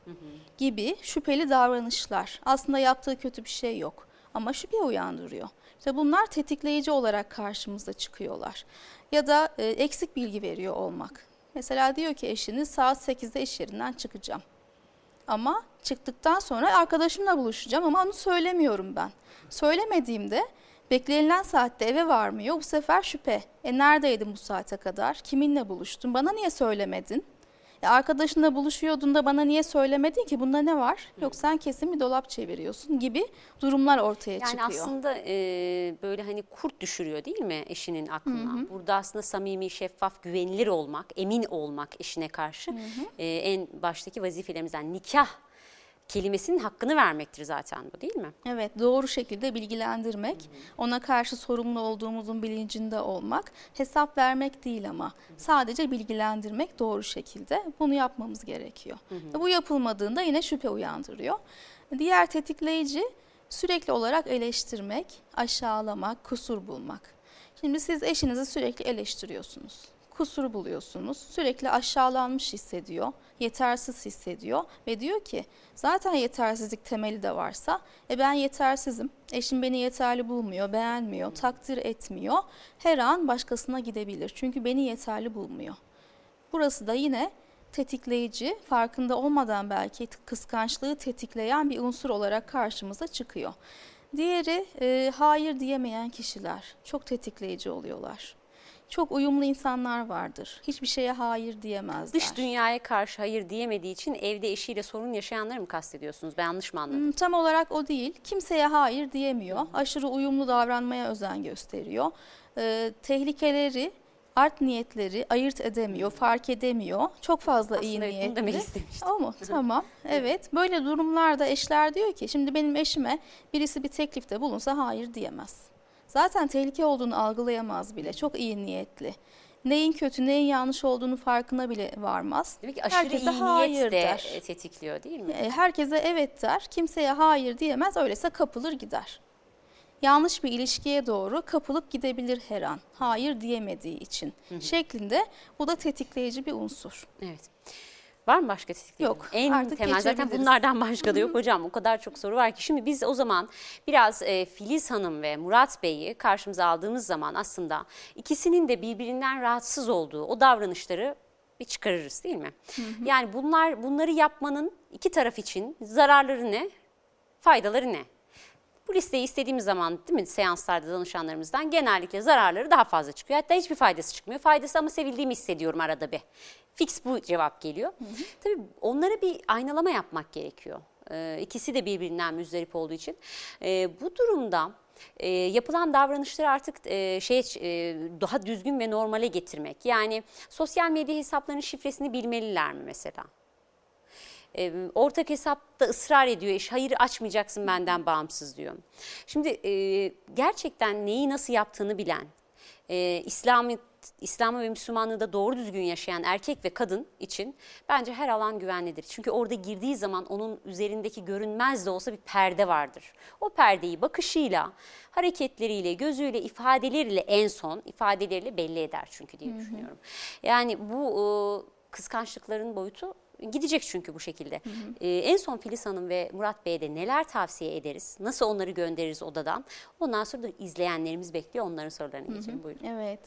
gibi şüpheli davranışlar. Aslında yaptığı kötü bir şey yok ama şüphe uyandırıyor. İşte bunlar tetikleyici olarak karşımıza çıkıyorlar. Ya da e, eksik bilgi veriyor olmak. Mesela diyor ki eşiniz saat 8'de iş yerinden çıkacağım. Ama çıktıktan sonra arkadaşımla buluşacağım ama onu söylemiyorum ben. Söylemediğimde beklenilen saatte eve varmıyor. Bu sefer şüphe. E neredeydin bu saate kadar? Kiminle buluştun? Bana niye söylemedin? E arkadaşınla buluşuyordun da bana niye söylemedin ki? Bunda ne var? Yok sen kesin bir dolap çeviriyorsun gibi durumlar ortaya Yani çıkıyor. aslında e, böyle hani kurt düşürüyor değil mi eşinin aklına? Burada aslında samimi, şeffaf, güvenilir olmak, emin olmak eşine karşı e, en baştaki vazifelerimizden nikah kelimesinin hakkını vermektir zaten bu değil mi? Evet, doğru şekilde bilgilendirmek, ona karşı sorumlu olduğumuzun bilincinde olmak, hesap vermek değil ama sadece bilgilendirmek doğru şekilde bunu yapmamız gerekiyor. Ve Bu yapılmadığında yine şüphe uyandırıyor. Diğer tetikleyici sürekli olarak eleştirmek, aşağılamak, kusur bulmak. Şimdi siz eşinizi sürekli eleştiriyorsunuz. Kusur buluyorsunuz. Sürekli aşağılanmış hissediyor, yetersiz hissediyor ve diyor ki zaten yetersizlik temeli de varsa e ben yetersizim. Eşim beni yeterli bulmuyor, beğenmiyor, takdir etmiyor. Her an başkasına gidebilir. Çünkü beni yeterli bulmuyor. Burası da yine tetikleyici, farkında olmadan belki kıskançlığı tetikleyen bir unsur olarak karşımıza çıkıyor. Diğeri e, hayır diyemeyen kişiler çok tetikleyici oluyorlar. Çok uyumlu insanlar vardır. Hiçbir şeye hayır diyemezler. Dış dünyaya karşı hayır diyemediği için evde eşiyle sorun yaşayanları mı kastediyorsunuz? Ben yanlış mı anladım? Hmm, Tam olarak o değil. Kimseye hayır diyemiyor. Aşırı uyumlu davranmaya özen gösteriyor. Ee, tehlikeleri, art niyetleri ayırt edemiyor, fark edemiyor. Çok fazla iyi Aslında bunu niyetli. demek istemiştim. O mu? Tamam. Evet. Böyle durumlarda eşler diyor ki şimdi benim eşime birisi bir teklifte bulunsa hayır diyemez. Zaten tehlike olduğunu algılayamaz bile. Çok iyi niyetli. Neyin kötü, neyin yanlış olduğunu farkına bile varmaz. Demek ki aşırı Herkese iyi hayır niyet de der. e, tetikliyor değil mi? E, Herkese evet der, kimseye hayır diyemez, öyleyse kapılır gider. Yanlış bir ilişkiye doğru kapılıp gidebilir her an. Hayır diyemediği için şeklinde bu da tetikleyici bir unsur. Evet. Var mı başka tetikleyici? Yok, En artık temel zaten bunlardan başka da yok hocam. O kadar çok soru var ki. Şimdi biz o zaman biraz e, Filiz Hanım ve Murat Bey'i karşımıza aldığımız zaman aslında ikisinin de birbirinden rahatsız olduğu o davranışları bir çıkarırız değil mi? Yani bunlar bunları yapmanın iki taraf için zararları ne, faydaları ne? Bu listeyi istediğimiz zaman değil mi seanslarda danışanlarımızdan genellikle zararları daha fazla çıkıyor. Hatta hiçbir faydası çıkmıyor. Faydası ama sevildiğimi hissediyorum arada bir. Fix bu cevap geliyor. Tabii onlara bir aynalama yapmak gerekiyor. Ee, ikisi de birbirinden müzdarip olduğu için. Ee, bu durumda e, yapılan davranışları artık e, şey e, daha düzgün ve normale getirmek. Yani sosyal medya hesaplarının şifresini bilmeliler mi mesela? E, ortak hesapta ısrar ediyor iş. Hayır açmayacaksın benden bağımsız diyor. Şimdi e, gerçekten neyi nasıl yaptığını bilen, e, İslam'ı İslam'ı ve Müslümanlığı da doğru düzgün yaşayan erkek ve kadın için bence her alan güvenlidir. Çünkü orada girdiği zaman onun üzerindeki görünmez de olsa bir perde vardır. O perdeyi bakışıyla, hareketleriyle, gözüyle, ifadeleriyle en son ifadeleriyle belli eder çünkü diye düşünüyorum. Yani bu e, kıskançlıkların boyutu gidecek çünkü bu şekilde. Ee, en son Filiz Hanım ve Murat Bey'e de neler tavsiye ederiz? Nasıl onları göndeririz odadan? Ondan sonra da izleyenlerimiz bekliyor. Onların sorularını geçelim. Buyurun. Evet.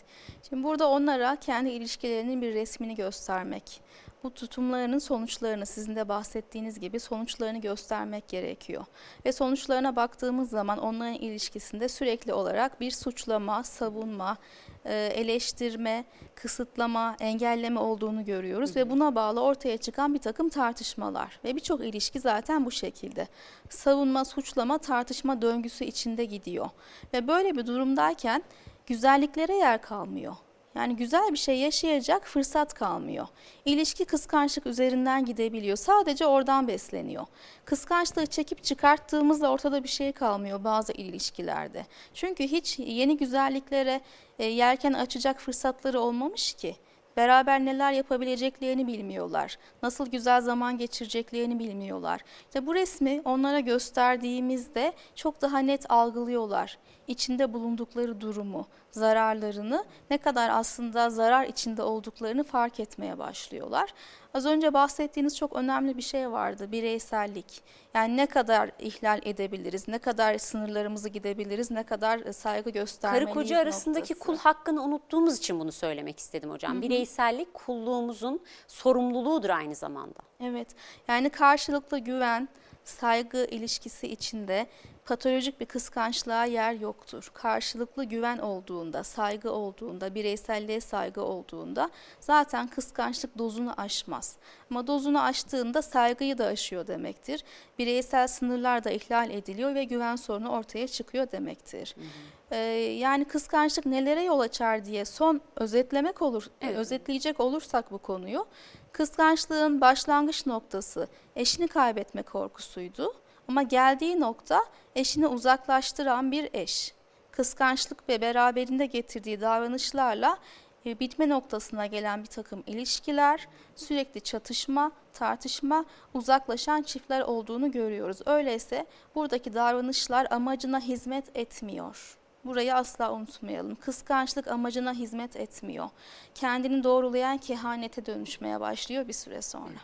Şimdi burada onlara kendi ilişkilerinin bir resmini göstermek. Bu tutumlarının sonuçlarını sizin de bahsettiğiniz gibi sonuçlarını göstermek gerekiyor. Ve sonuçlarına baktığımız zaman onların ilişkisinde sürekli olarak bir suçlama, savunma, e, eleştirme, kısıtlama, engelleme olduğunu görüyoruz ve buna bağlı ortaya çıkan bir takım tartışmalar ve birçok ilişki zaten bu şekilde. Savunma, suçlama, tartışma döngüsü içinde gidiyor ve böyle bir durumdayken güzelliklere yer kalmıyor. Yani güzel bir şey yaşayacak fırsat kalmıyor. İlişki kıskançlık üzerinden gidebiliyor. Sadece oradan besleniyor. Kıskançlığı çekip çıkarttığımızda ortada bir şey kalmıyor bazı ilişkilerde. Çünkü hiç yeni güzelliklere e, yelken açacak fırsatları olmamış ki. Beraber neler yapabileceklerini bilmiyorlar. Nasıl güzel zaman geçireceklerini bilmiyorlar. İşte bu resmi onlara gösterdiğimizde çok daha net algılıyorlar. İçinde bulundukları durumu, zararlarını, ne kadar aslında zarar içinde olduklarını fark etmeye başlıyorlar. Az önce bahsettiğiniz çok önemli bir şey vardı, bireysellik. Yani ne kadar ihlal edebiliriz, ne kadar sınırlarımızı gidebiliriz, ne kadar saygı göstermeliyiz Karı koca arasındaki noktası. kul hakkını unuttuğumuz için bunu söylemek istedim hocam. Bireysellik kulluğumuzun sorumluluğudur aynı zamanda. Evet, yani karşılıklı güven, saygı ilişkisi içinde patolojik bir kıskançlığa yer yoktur. Karşılıklı güven olduğunda, saygı olduğunda, bireyselliğe saygı olduğunda zaten kıskançlık dozunu aşmaz. Ama dozunu aştığında saygıyı da aşıyor demektir. Bireysel sınırlar da ihlal ediliyor ve güven sorunu ortaya çıkıyor demektir. Hı hı. Ee, yani kıskançlık nelere yol açar diye son özetlemek olur, evet. özetleyecek olursak bu konuyu. Kıskançlığın başlangıç noktası eşini kaybetme korkusuydu. Ama geldiği nokta eşini uzaklaştıran bir eş. Kıskançlık ve beraberinde getirdiği davranışlarla e, bitme noktasına gelen bir takım ilişkiler, sürekli çatışma, tartışma, uzaklaşan çiftler olduğunu görüyoruz. Öyleyse buradaki davranışlar amacına hizmet etmiyor. Burayı asla unutmayalım. Kıskançlık amacına hizmet etmiyor. Kendini doğrulayan kehanete dönüşmeye başlıyor bir süre sonra.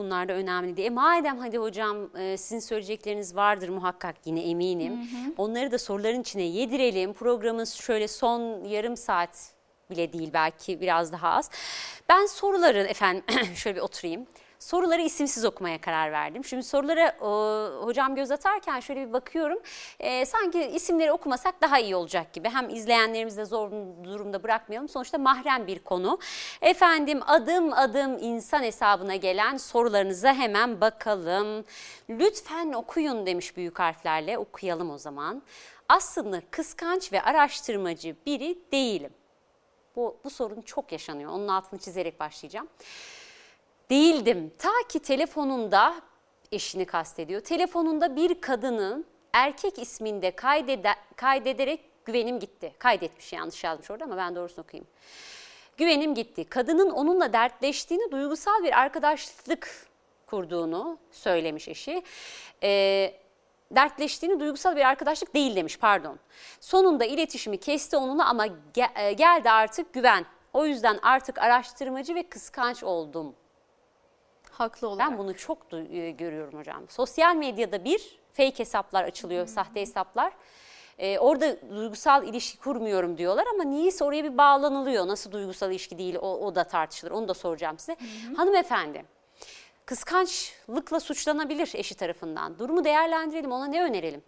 Bunlar da önemli diye. E madem hadi hocam e, sizin söyleyecekleriniz vardır muhakkak yine eminim. Hı hı. Onları da soruların içine yedirelim. Programımız şöyle son yarım saat bile değil belki biraz daha az. Ben soruları efendim şöyle bir oturayım soruları isimsiz okumaya karar verdim. Şimdi sorulara e, hocam göz atarken şöyle bir bakıyorum. E, sanki isimleri okumasak daha iyi olacak gibi. Hem izleyenlerimizi de zor durumda bırakmayalım. Sonuçta mahrem bir konu. Efendim adım adım insan hesabına gelen sorularınıza hemen bakalım. Lütfen okuyun demiş büyük harflerle. Okuyalım o zaman. Aslında kıskanç ve araştırmacı biri değilim. Bu, bu sorun çok yaşanıyor. Onun altını çizerek başlayacağım değildim. Ta ki telefonunda eşini kastediyor. Telefonunda bir kadının erkek isminde kaydede, kaydederek güvenim gitti. Kaydetmiş yanlış yazmış orada ama ben doğrusunu okuyayım. Güvenim gitti. Kadının onunla dertleştiğini, duygusal bir arkadaşlık kurduğunu söylemiş eşi. E, dertleştiğini duygusal bir arkadaşlık değil demiş pardon. Sonunda iletişimi kesti onunla ama ge e, geldi artık güven. O yüzden artık araştırmacı ve kıskanç oldum Haklı olarak. Ben bunu çok e, görüyorum hocam. Sosyal medyada bir fake hesaplar açılıyor, hmm. sahte hesaplar. e, orada duygusal ilişki kurmuyorum diyorlar ama niyeyse oraya bir bağlanılıyor. Nasıl duygusal ilişki değil o, o da tartışılır. Onu da soracağım size. Hanımefendi kıskançlıkla suçlanabilir eşi tarafından. Durumu değerlendirelim ona ne önerelim?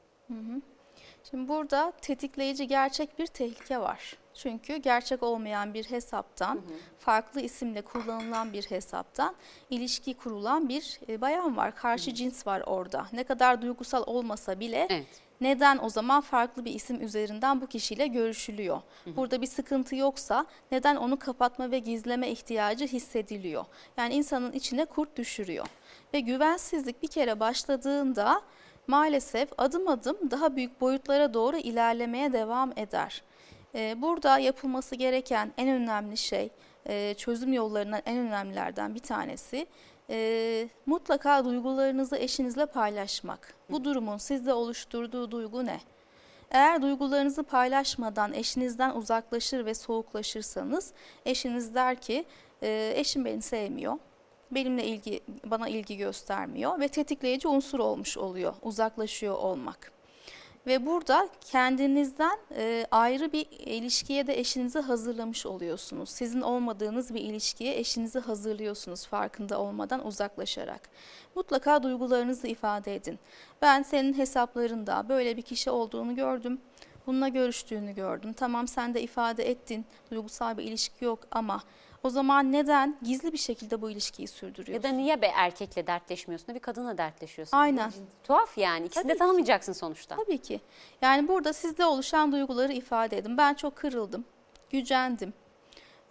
Şimdi burada tetikleyici gerçek bir tehlike var. Çünkü gerçek olmayan bir hesaptan, farklı isimle kullanılan bir hesaptan ilişki kurulan bir e, bayan var. Karşı cins var orada. Ne kadar duygusal olmasa bile Evet. neden o zaman farklı bir isim üzerinden bu kişiyle görüşülüyor? Burada bir sıkıntı yoksa neden onu kapatma ve gizleme ihtiyacı hissediliyor? Yani insanın içine kurt düşürüyor. Ve güvensizlik bir kere başladığında maalesef adım adım daha büyük boyutlara doğru ilerlemeye devam eder. Ee, Burada yapılması gereken en önemli şey, e, çözüm yollarından en önemlilerden bir tanesi e, mutlaka duygularınızı eşinizle paylaşmak. Bu durumun sizde oluşturduğu duygu ne? Eğer duygularınızı paylaşmadan eşinizden uzaklaşır ve soğuklaşırsanız eşiniz der ki "E, eşim beni sevmiyor. Benimle ilgi bana ilgi göstermiyor ve tetikleyici unsur olmuş oluyor uzaklaşıyor olmak. Ve burada kendinizden e, ayrı bir ilişkiye de eşinizi hazırlamış oluyorsunuz. Sizin olmadığınız bir ilişkiye eşinizi hazırlıyorsunuz farkında olmadan uzaklaşarak. Mutlaka duygularınızı ifade edin. Ben senin hesaplarında böyle bir kişi olduğunu gördüm. Bununla görüştüğünü gördüm. Tamam sen de ifade ettin. Duygusal bir ilişki yok ama o zaman neden gizli bir şekilde bu ilişkiyi sürdürüyorsun? Ya da niye be erkekle dertleşmiyorsun da bir kadınla dertleşiyorsun? Aynen. Tuhaf yani. İkisini de Tabii ki. tanımayacaksın sonuçta. Tabii ki. Yani burada sizde oluşan duyguları ifade edin. Ben çok kırıldım, gücendim.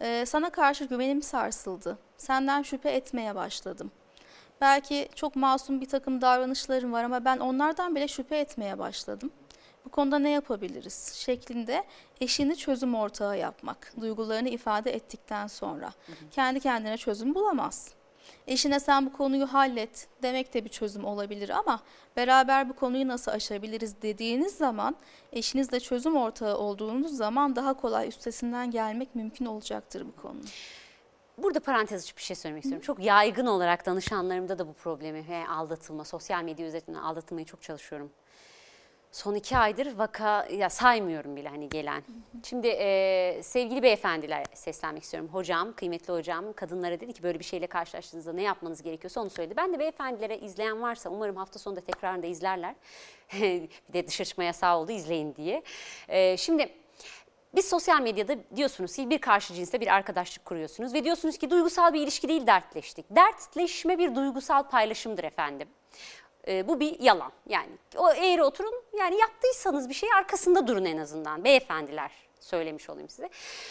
Ee, sana karşı güvenim sarsıldı. Senden şüphe etmeye başladım. Belki çok masum bir takım davranışlarım var ama ben onlardan bile şüphe etmeye başladım. Bu konuda ne yapabiliriz? Şeklinde eşini çözüm ortağı yapmak. Duygularını ifade ettikten sonra. Kendi kendine çözüm bulamaz. Eşine sen bu konuyu hallet demek de bir çözüm olabilir ama beraber bu konuyu nasıl aşabiliriz dediğiniz zaman eşinizle çözüm ortağı olduğunuz zaman daha kolay üstesinden gelmek mümkün olacaktır bu konunun. Burada parantez açıp bir şey söylemek istiyorum. Çok yaygın olarak danışanlarımda da bu problemi ve aldatılma, sosyal medya üzerinden aldatılmayı çok çalışıyorum. Son iki aydır vaka ya saymıyorum bile hani gelen. Şimdi e, sevgili beyefendiler seslenmek istiyorum. Hocam, kıymetli hocam kadınlara dedi ki böyle bir şeyle karşılaştığınızda ne yapmanız gerekiyorsa onu söyledi. Ben de beyefendilere izleyen varsa umarım hafta sonunda tekrarında izlerler. bir de dışarı çıkma yasağı oldu izleyin diye. E, şimdi biz sosyal medyada diyorsunuz ki bir karşı cinsle bir arkadaşlık kuruyorsunuz ve diyorsunuz ki duygusal bir ilişki değil dertleştik. Dertleşme bir duygusal paylaşımdır efendim. Ee, bu bir yalan yani o eğri oturun yani yaptıysanız bir şey arkasında durun en azından beyefendiler söylemiş olayım size.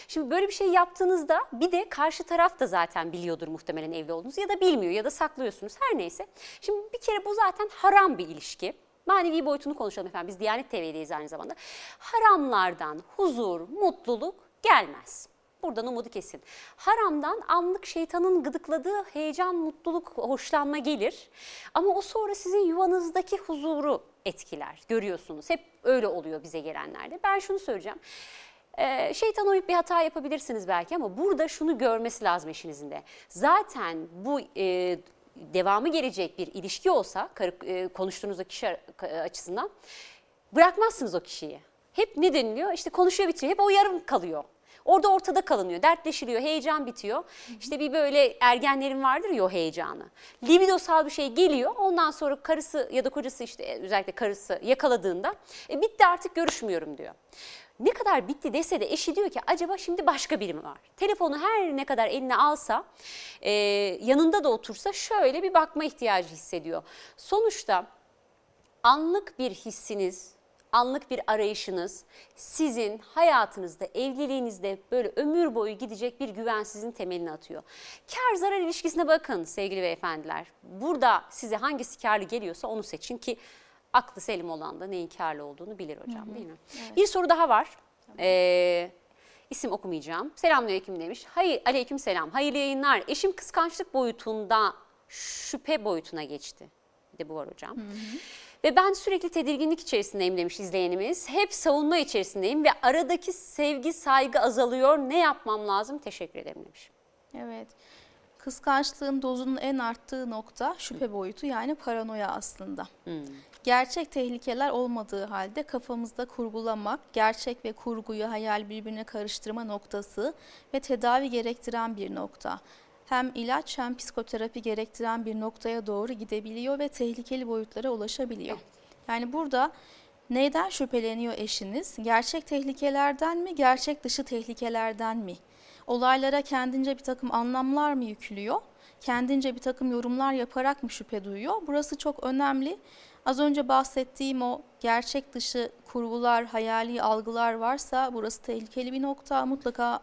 Şimdi böyle bir şey yaptığınızda bir de karşı taraf da zaten biliyordur muhtemelen evli olduğunuzu ya da bilmiyor ya da saklıyorsunuz her neyse. Şimdi bir kere bu zaten haram bir ilişki. Manevi boyutunu konuşalım efendim. Biz Diyanet TV'deyiz aynı zamanda. Haramlardan huzur, mutluluk gelmez. Buradan umudu kesin. Haramdan anlık şeytanın gıdıkladığı heyecan, mutluluk, hoşlanma gelir. Ama o sonra sizin yuvanızdaki huzuru etkiler. Görüyorsunuz. Hep öyle oluyor bize gelenlerde. Ben şunu söyleyeceğim. Ee, şeytan uyup bir hata yapabilirsiniz belki ama burada şunu görmesi lazım eşinizin de. Zaten bu e, devamı gelecek bir ilişki olsa karı, e, konuştuğunuz kişi açısından bırakmazsınız o kişiyi. Hep ne deniliyor? İşte konuşuyor bitiyor. Hep o yarım kalıyor. Orada ortada kalınıyor, dertleşiliyor, heyecan bitiyor. İşte bir böyle ergenlerin vardır ya o heyecanı. Libidosal bir şey geliyor. Ondan sonra karısı ya da kocası işte özellikle karısı yakaladığında e, bitti artık görüşmüyorum diyor. Ne kadar bitti dese de eşi diyor ki acaba şimdi başka biri mi var? Telefonu her ne kadar eline alsa e, yanında da otursa şöyle bir bakma ihtiyacı hissediyor. Sonuçta anlık bir hissiniz, anlık bir arayışınız sizin hayatınızda, evliliğinizde böyle ömür boyu gidecek bir güvensizin temelini atıyor. Kar zarar ilişkisine bakın sevgili beyefendiler. Burada size hangisi karlı geliyorsa onu seçin ki aklı selim olan da neyin karlı olduğunu bilir hocam değil mi? Bir soru daha var. Ee, isim okumayacağım. Selamünaleyküm demiş. Hayır, aleyküm selam. Hayırlı yayınlar. Eşim kıskançlık boyutunda şüphe boyutuna geçti. Bir de bu var hocam. Ve ben sürekli tedirginlik içerisindeyim demiş izleyenimiz. Hep savunma içerisindeyim ve aradaki sevgi, saygı azalıyor. Ne yapmam lazım? Teşekkür ederim demiş. Evet. Kıskançlığın dozunun en arttığı nokta şüphe boyutu yani paranoya aslında. Gerçek tehlikeler olmadığı halde kafamızda kurgulamak, gerçek ve kurguyu hayal birbirine karıştırma noktası ve tedavi gerektiren bir nokta. Hem ilaç hem psikoterapi gerektiren bir noktaya doğru gidebiliyor ve tehlikeli boyutlara ulaşabiliyor. Yani burada neyden şüpheleniyor eşiniz? Gerçek tehlikelerden mi, gerçek dışı tehlikelerden mi? Olaylara kendince bir takım anlamlar mı yüklüyor? Kendince bir takım yorumlar yaparak mı şüphe duyuyor? Burası çok önemli. Az önce bahsettiğim o gerçek dışı kurgular, hayali algılar varsa burası tehlikeli bir nokta. Mutlaka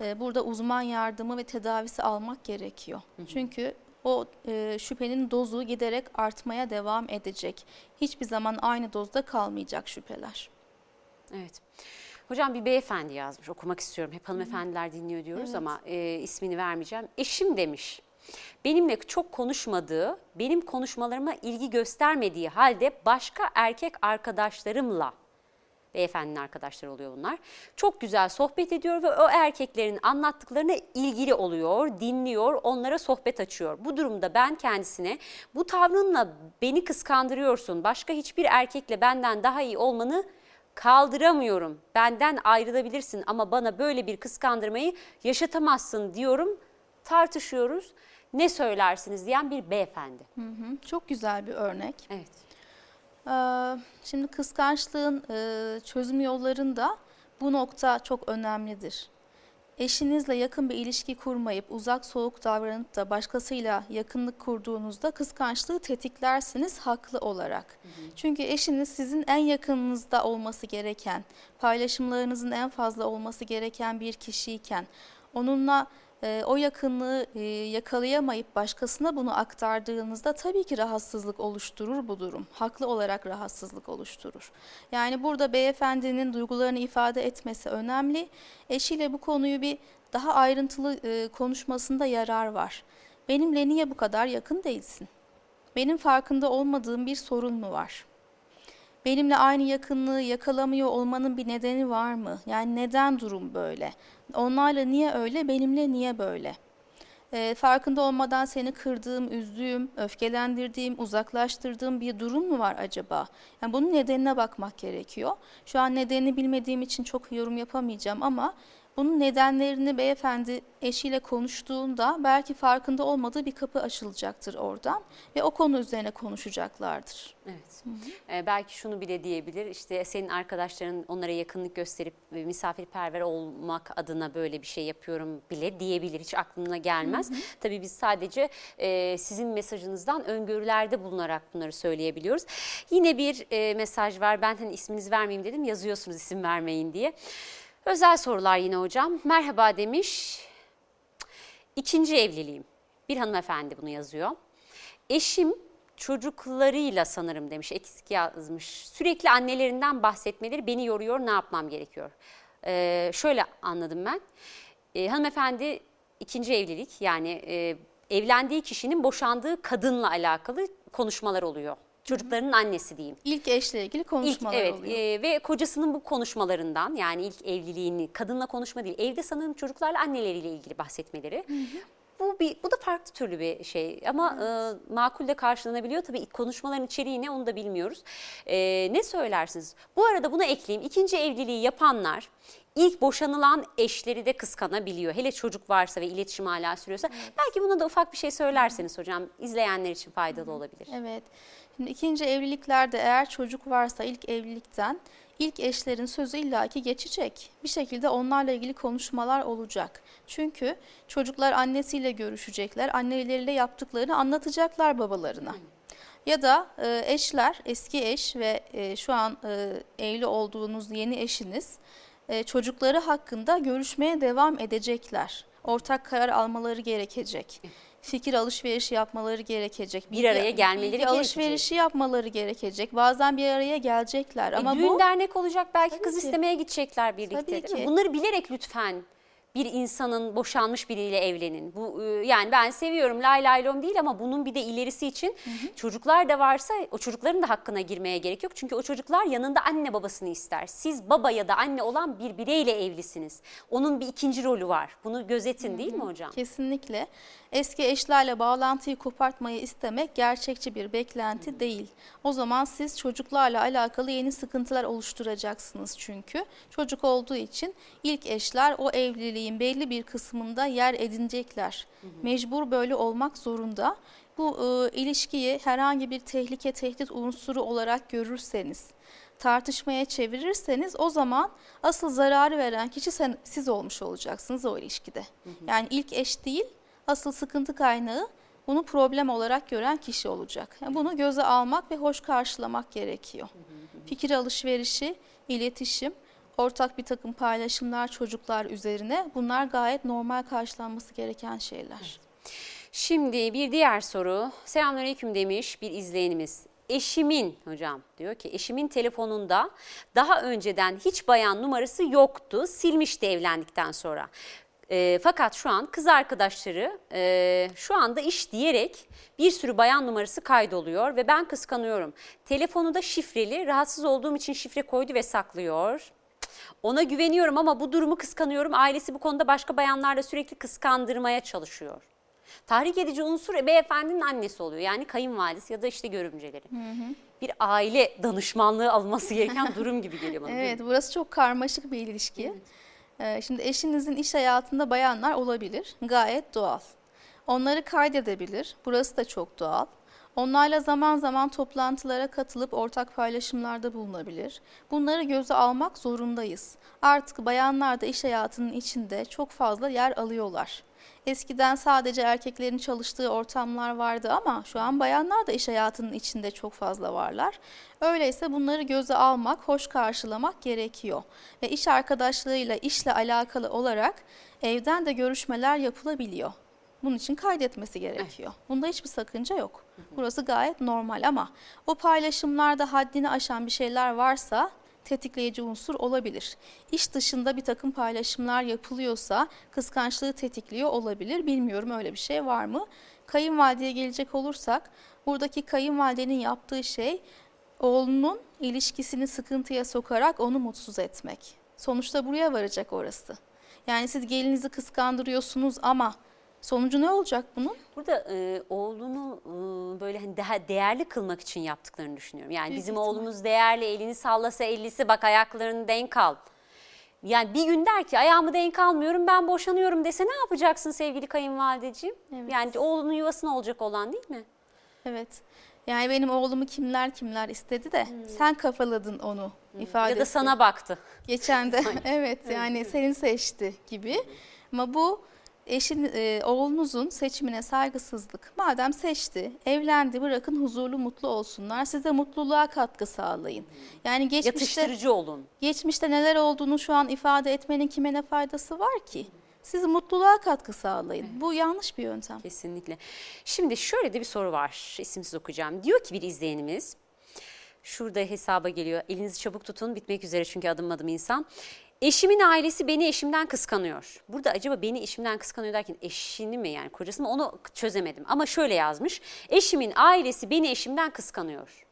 e, burada uzman yardımı ve tedavisi almak gerekiyor. Çünkü o e, şüphenin dozu giderek artmaya devam edecek. Hiçbir zaman aynı dozda kalmayacak şüpheler. Evet. Hocam bir beyefendi yazmış okumak istiyorum. Hep hanımefendiler dinliyor diyoruz Evet. ama e, ismini vermeyeceğim. Eşim demiş. Benimle çok konuşmadığı, benim konuşmalarıma ilgi göstermediği halde başka erkek arkadaşlarımla beyefendinin arkadaşları oluyor bunlar. Çok güzel sohbet ediyor ve o erkeklerin anlattıklarına ilgili oluyor, dinliyor, onlara sohbet açıyor. Bu durumda ben kendisine bu tavrınla beni kıskandırıyorsun, başka hiçbir erkekle benden daha iyi olmanı kaldıramıyorum. Benden ayrılabilirsin ama bana böyle bir kıskandırmayı yaşatamazsın diyorum. Tartışıyoruz. Ne söylersiniz diyen bir beyefendi. Hı hı, Çok güzel bir örnek. Evet. Ee, Şimdi kıskançlığın e, çözüm yollarında bu nokta çok önemlidir. Eşinizle yakın bir ilişki kurmayıp uzak soğuk davranıp da başkasıyla yakınlık kurduğunuzda kıskançlığı tetiklersiniz haklı olarak. Çünkü eşiniz sizin en yakınınızda olması gereken, paylaşımlarınızın en fazla olması gereken bir kişiyken onunla e, o yakınlığı e, yakalayamayıp başkasına bunu aktardığınızda tabii ki rahatsızlık oluşturur bu durum. Haklı olarak rahatsızlık oluşturur. Yani burada beyefendinin duygularını ifade etmesi önemli. Eşiyle bu konuyu bir daha ayrıntılı e, konuşmasında yarar var. Benimle niye bu kadar yakın değilsin? Benim farkında olmadığım bir sorun mu var? Benimle aynı yakınlığı yakalamıyor olmanın bir nedeni var mı? Yani neden durum böyle? Onlarla niye öyle, benimle niye böyle? Ee, farkında olmadan seni kırdığım, üzdüğüm, öfkelendirdiğim, uzaklaştırdığım bir durum mu var acaba? Yani bunun nedenine bakmak gerekiyor. Şu an nedenini bilmediğim için çok yorum yapamayacağım ama bunun nedenlerini beyefendi eşiyle konuştuğunda belki farkında olmadığı bir kapı açılacaktır oradan ve o konu üzerine konuşacaklardır. Evet. Ee, belki şunu bile diyebilir. İşte senin arkadaşların onlara yakınlık gösterip e, misafirperver olmak adına böyle bir şey yapıyorum bile diyebilir. Hiç aklına gelmez. Tabii biz sadece e, sizin mesajınızdan öngörülerde bulunarak bunları söyleyebiliyoruz. Yine bir e, mesaj var. Ben hani isminizi vermeyeyim dedim. Yazıyorsunuz isim vermeyin diye. Özel sorular yine hocam. Merhaba demiş. İkinci evliliğim. Bir hanımefendi bunu yazıyor. Eşim çocuklarıyla sanırım demiş, eksik yazmış. Sürekli annelerinden bahsetmeleri beni yoruyor, ne yapmam gerekiyor? Ee, şöyle anladım ben. Ee, hanımefendi ikinci evlilik yani e, evlendiği kişinin boşandığı kadınla alakalı konuşmalar oluyor. Çocuklarının annesi diyeyim. İlk eşle ilgili İlk, konuşmalar evet oluyor. e, ve kocasının bu konuşmalarından yani ilk evliliğini kadınla konuşma değil evde sanırım çocuklarla anneleriyle ilgili bahsetmeleri. Bu bir bu da farklı türlü bir şey ama e, makul de karşılanabiliyor. Tabii ilk konuşmaların içeriği ne onu da bilmiyoruz. E, ne söylersiniz? Bu arada buna ekleyeyim. ikinci evliliği yapanlar ilk boşanılan eşleri de kıskanabiliyor. Hele çocuk varsa ve iletişim hala sürüyorsa. Belki buna da ufak bir şey söylerseniz hocam izleyenler için faydalı olabilir. Evet. Şimdi ikinci evliliklerde eğer çocuk varsa ilk evlilikten ilk eşlerin sözü illaki geçecek. Bir şekilde onlarla ilgili konuşmalar olacak. Çünkü çocuklar annesiyle görüşecekler, anneleriyle yaptıklarını anlatacaklar babalarına. Ya da e, eşler, eski eş ve e, şu an e, evli olduğunuz yeni eşiniz e, çocukları hakkında görüşmeye devam edecekler. Ortak karar almaları gerekecek. Fikir alışverişi yapmaları gerekecek. Bir araya gelmeleri bilgi gerekecek. alışverişi yapmaları gerekecek. Bazen bir araya gelecekler E, ama düğün bu dernek olacak belki kız ki. istemeye gidecekler birlikte. Tabii ki. Bunları bilerek lütfen bir insanın boşanmış biriyle evlenin. Bu e, yani ben seviyorum lay lay lom değil ama bunun bir de ilerisi için çocuklar da varsa o çocukların da hakkına girmeye gerek yok. Çünkü o çocuklar yanında anne babasını ister. Siz baba ya da anne olan bir bireyle evlisiniz. Onun bir ikinci rolü var. Bunu gözetin değil mi hocam? Kesinlikle. Eski eşlerle bağlantıyı kopartmayı istemek gerçekçi bir beklenti değil. O zaman siz çocuklarla alakalı yeni sıkıntılar oluşturacaksınız çünkü. Çocuk olduğu için ilk eşler o evliliğin belli bir kısmında yer edinecekler. Mecbur böyle olmak zorunda. Bu e, ilişkiyi herhangi bir tehlike, tehdit unsuru olarak görürseniz, tartışmaya çevirirseniz o zaman asıl zararı veren kişi sen, siz olmuş olacaksınız o ilişkide. Yani ilk eş değil, asıl sıkıntı kaynağı bunu problem olarak gören kişi olacak. Yani bunu göze almak ve hoş karşılamak gerekiyor. Fikir alışverişi, iletişim, ortak bir takım paylaşımlar çocuklar üzerine bunlar gayet normal karşılanması gereken şeyler. Şimdi bir diğer soru. Selamünaleyküm demiş bir izleyenimiz. Eşimin hocam diyor ki eşimin telefonunda daha önceden hiç bayan numarası yoktu. Silmişti evlendikten sonra. E, fakat şu an kız arkadaşları e, şu anda iş diyerek bir sürü bayan numarası kaydoluyor ve ben kıskanıyorum. Telefonu da şifreli rahatsız olduğum için şifre koydu ve saklıyor. Ona güveniyorum ama bu durumu kıskanıyorum. Ailesi bu konuda başka bayanlarla sürekli kıskandırmaya çalışıyor. Tahrik edici unsur beyefendinin annesi oluyor. Yani kayınvalidesi ya da işte görümceleri. Bir aile danışmanlığı alması gereken durum gibi geliyor bana. Evet, burası çok karmaşık bir ilişki. Ee, Şimdi eşinizin iş hayatında bayanlar olabilir. Gayet doğal. Onları kaydedebilir. Burası da çok doğal. Onlarla zaman zaman toplantılara katılıp ortak paylaşımlarda bulunabilir. Bunları göze almak zorundayız. Artık bayanlar da iş hayatının içinde çok fazla yer alıyorlar. Eskiden sadece erkeklerin çalıştığı ortamlar vardı ama şu an bayanlar da iş hayatının içinde çok fazla varlar. Öyleyse bunları göze almak, hoş karşılamak gerekiyor. Ve iş arkadaşlarıyla işle alakalı olarak evden de görüşmeler yapılabiliyor. Bunun için kaydetmesi gerekiyor. Bunda hiçbir sakınca yok. Burası gayet normal ama o paylaşımlarda haddini aşan bir şeyler varsa tetikleyici unsur olabilir. İş dışında bir takım paylaşımlar yapılıyorsa kıskançlığı tetikliyor olabilir. Bilmiyorum öyle bir şey var mı? Kayınvalideye gelecek olursak buradaki kayınvalidenin yaptığı şey oğlunun ilişkisini sıkıntıya sokarak onu mutsuz etmek. Sonuçta buraya varacak orası. Yani siz gelinizi kıskandırıyorsunuz ama sonucu ne olacak bunun? Burada e, oğlunu e, böyle hani daha değerli kılmak için yaptıklarını düşünüyorum. Yani Büyük bizim ihtimal. oğlumuz değerli, elini sallasa ellisi bak ayaklarını denk al. Yani bir gün der ki ayağımı denk almıyorum ben boşanıyorum dese ne yapacaksın sevgili kayınvalideciğim? Evet. Yani oğlunun yuvasına olacak olan değil mi? Evet. Yani benim oğlumu kimler kimler istedi de sen kafaladın onu ifadesi. Ya da sana baktı. Geçen de evet yani seni seçti gibi. Ama bu eşin e, oğlunuzun seçimine saygısızlık. Madem seçti, evlendi, bırakın huzurlu mutlu olsunlar. Siz de mutluluğa katkı sağlayın. Yani geçmişte Yatıştırıcı olun. geçmişte neler olduğunu şu an ifade etmenin kime ne faydası var ki? Siz mutluluğa katkı sağlayın. Bu yanlış bir yöntem. Kesinlikle. Şimdi şöyle de bir soru var. İsimsiz okuyacağım. Diyor ki bir izleyenimiz. Şurada hesaba geliyor. Elinizi çabuk tutun. Bitmek üzere çünkü adım adım insan. Eşimin ailesi beni eşimden kıskanıyor. Burada acaba beni eşimden kıskanıyor derken eşini mi yani kocasını onu çözemedim. Ama şöyle yazmış. Eşimin ailesi beni eşimden kıskanıyor.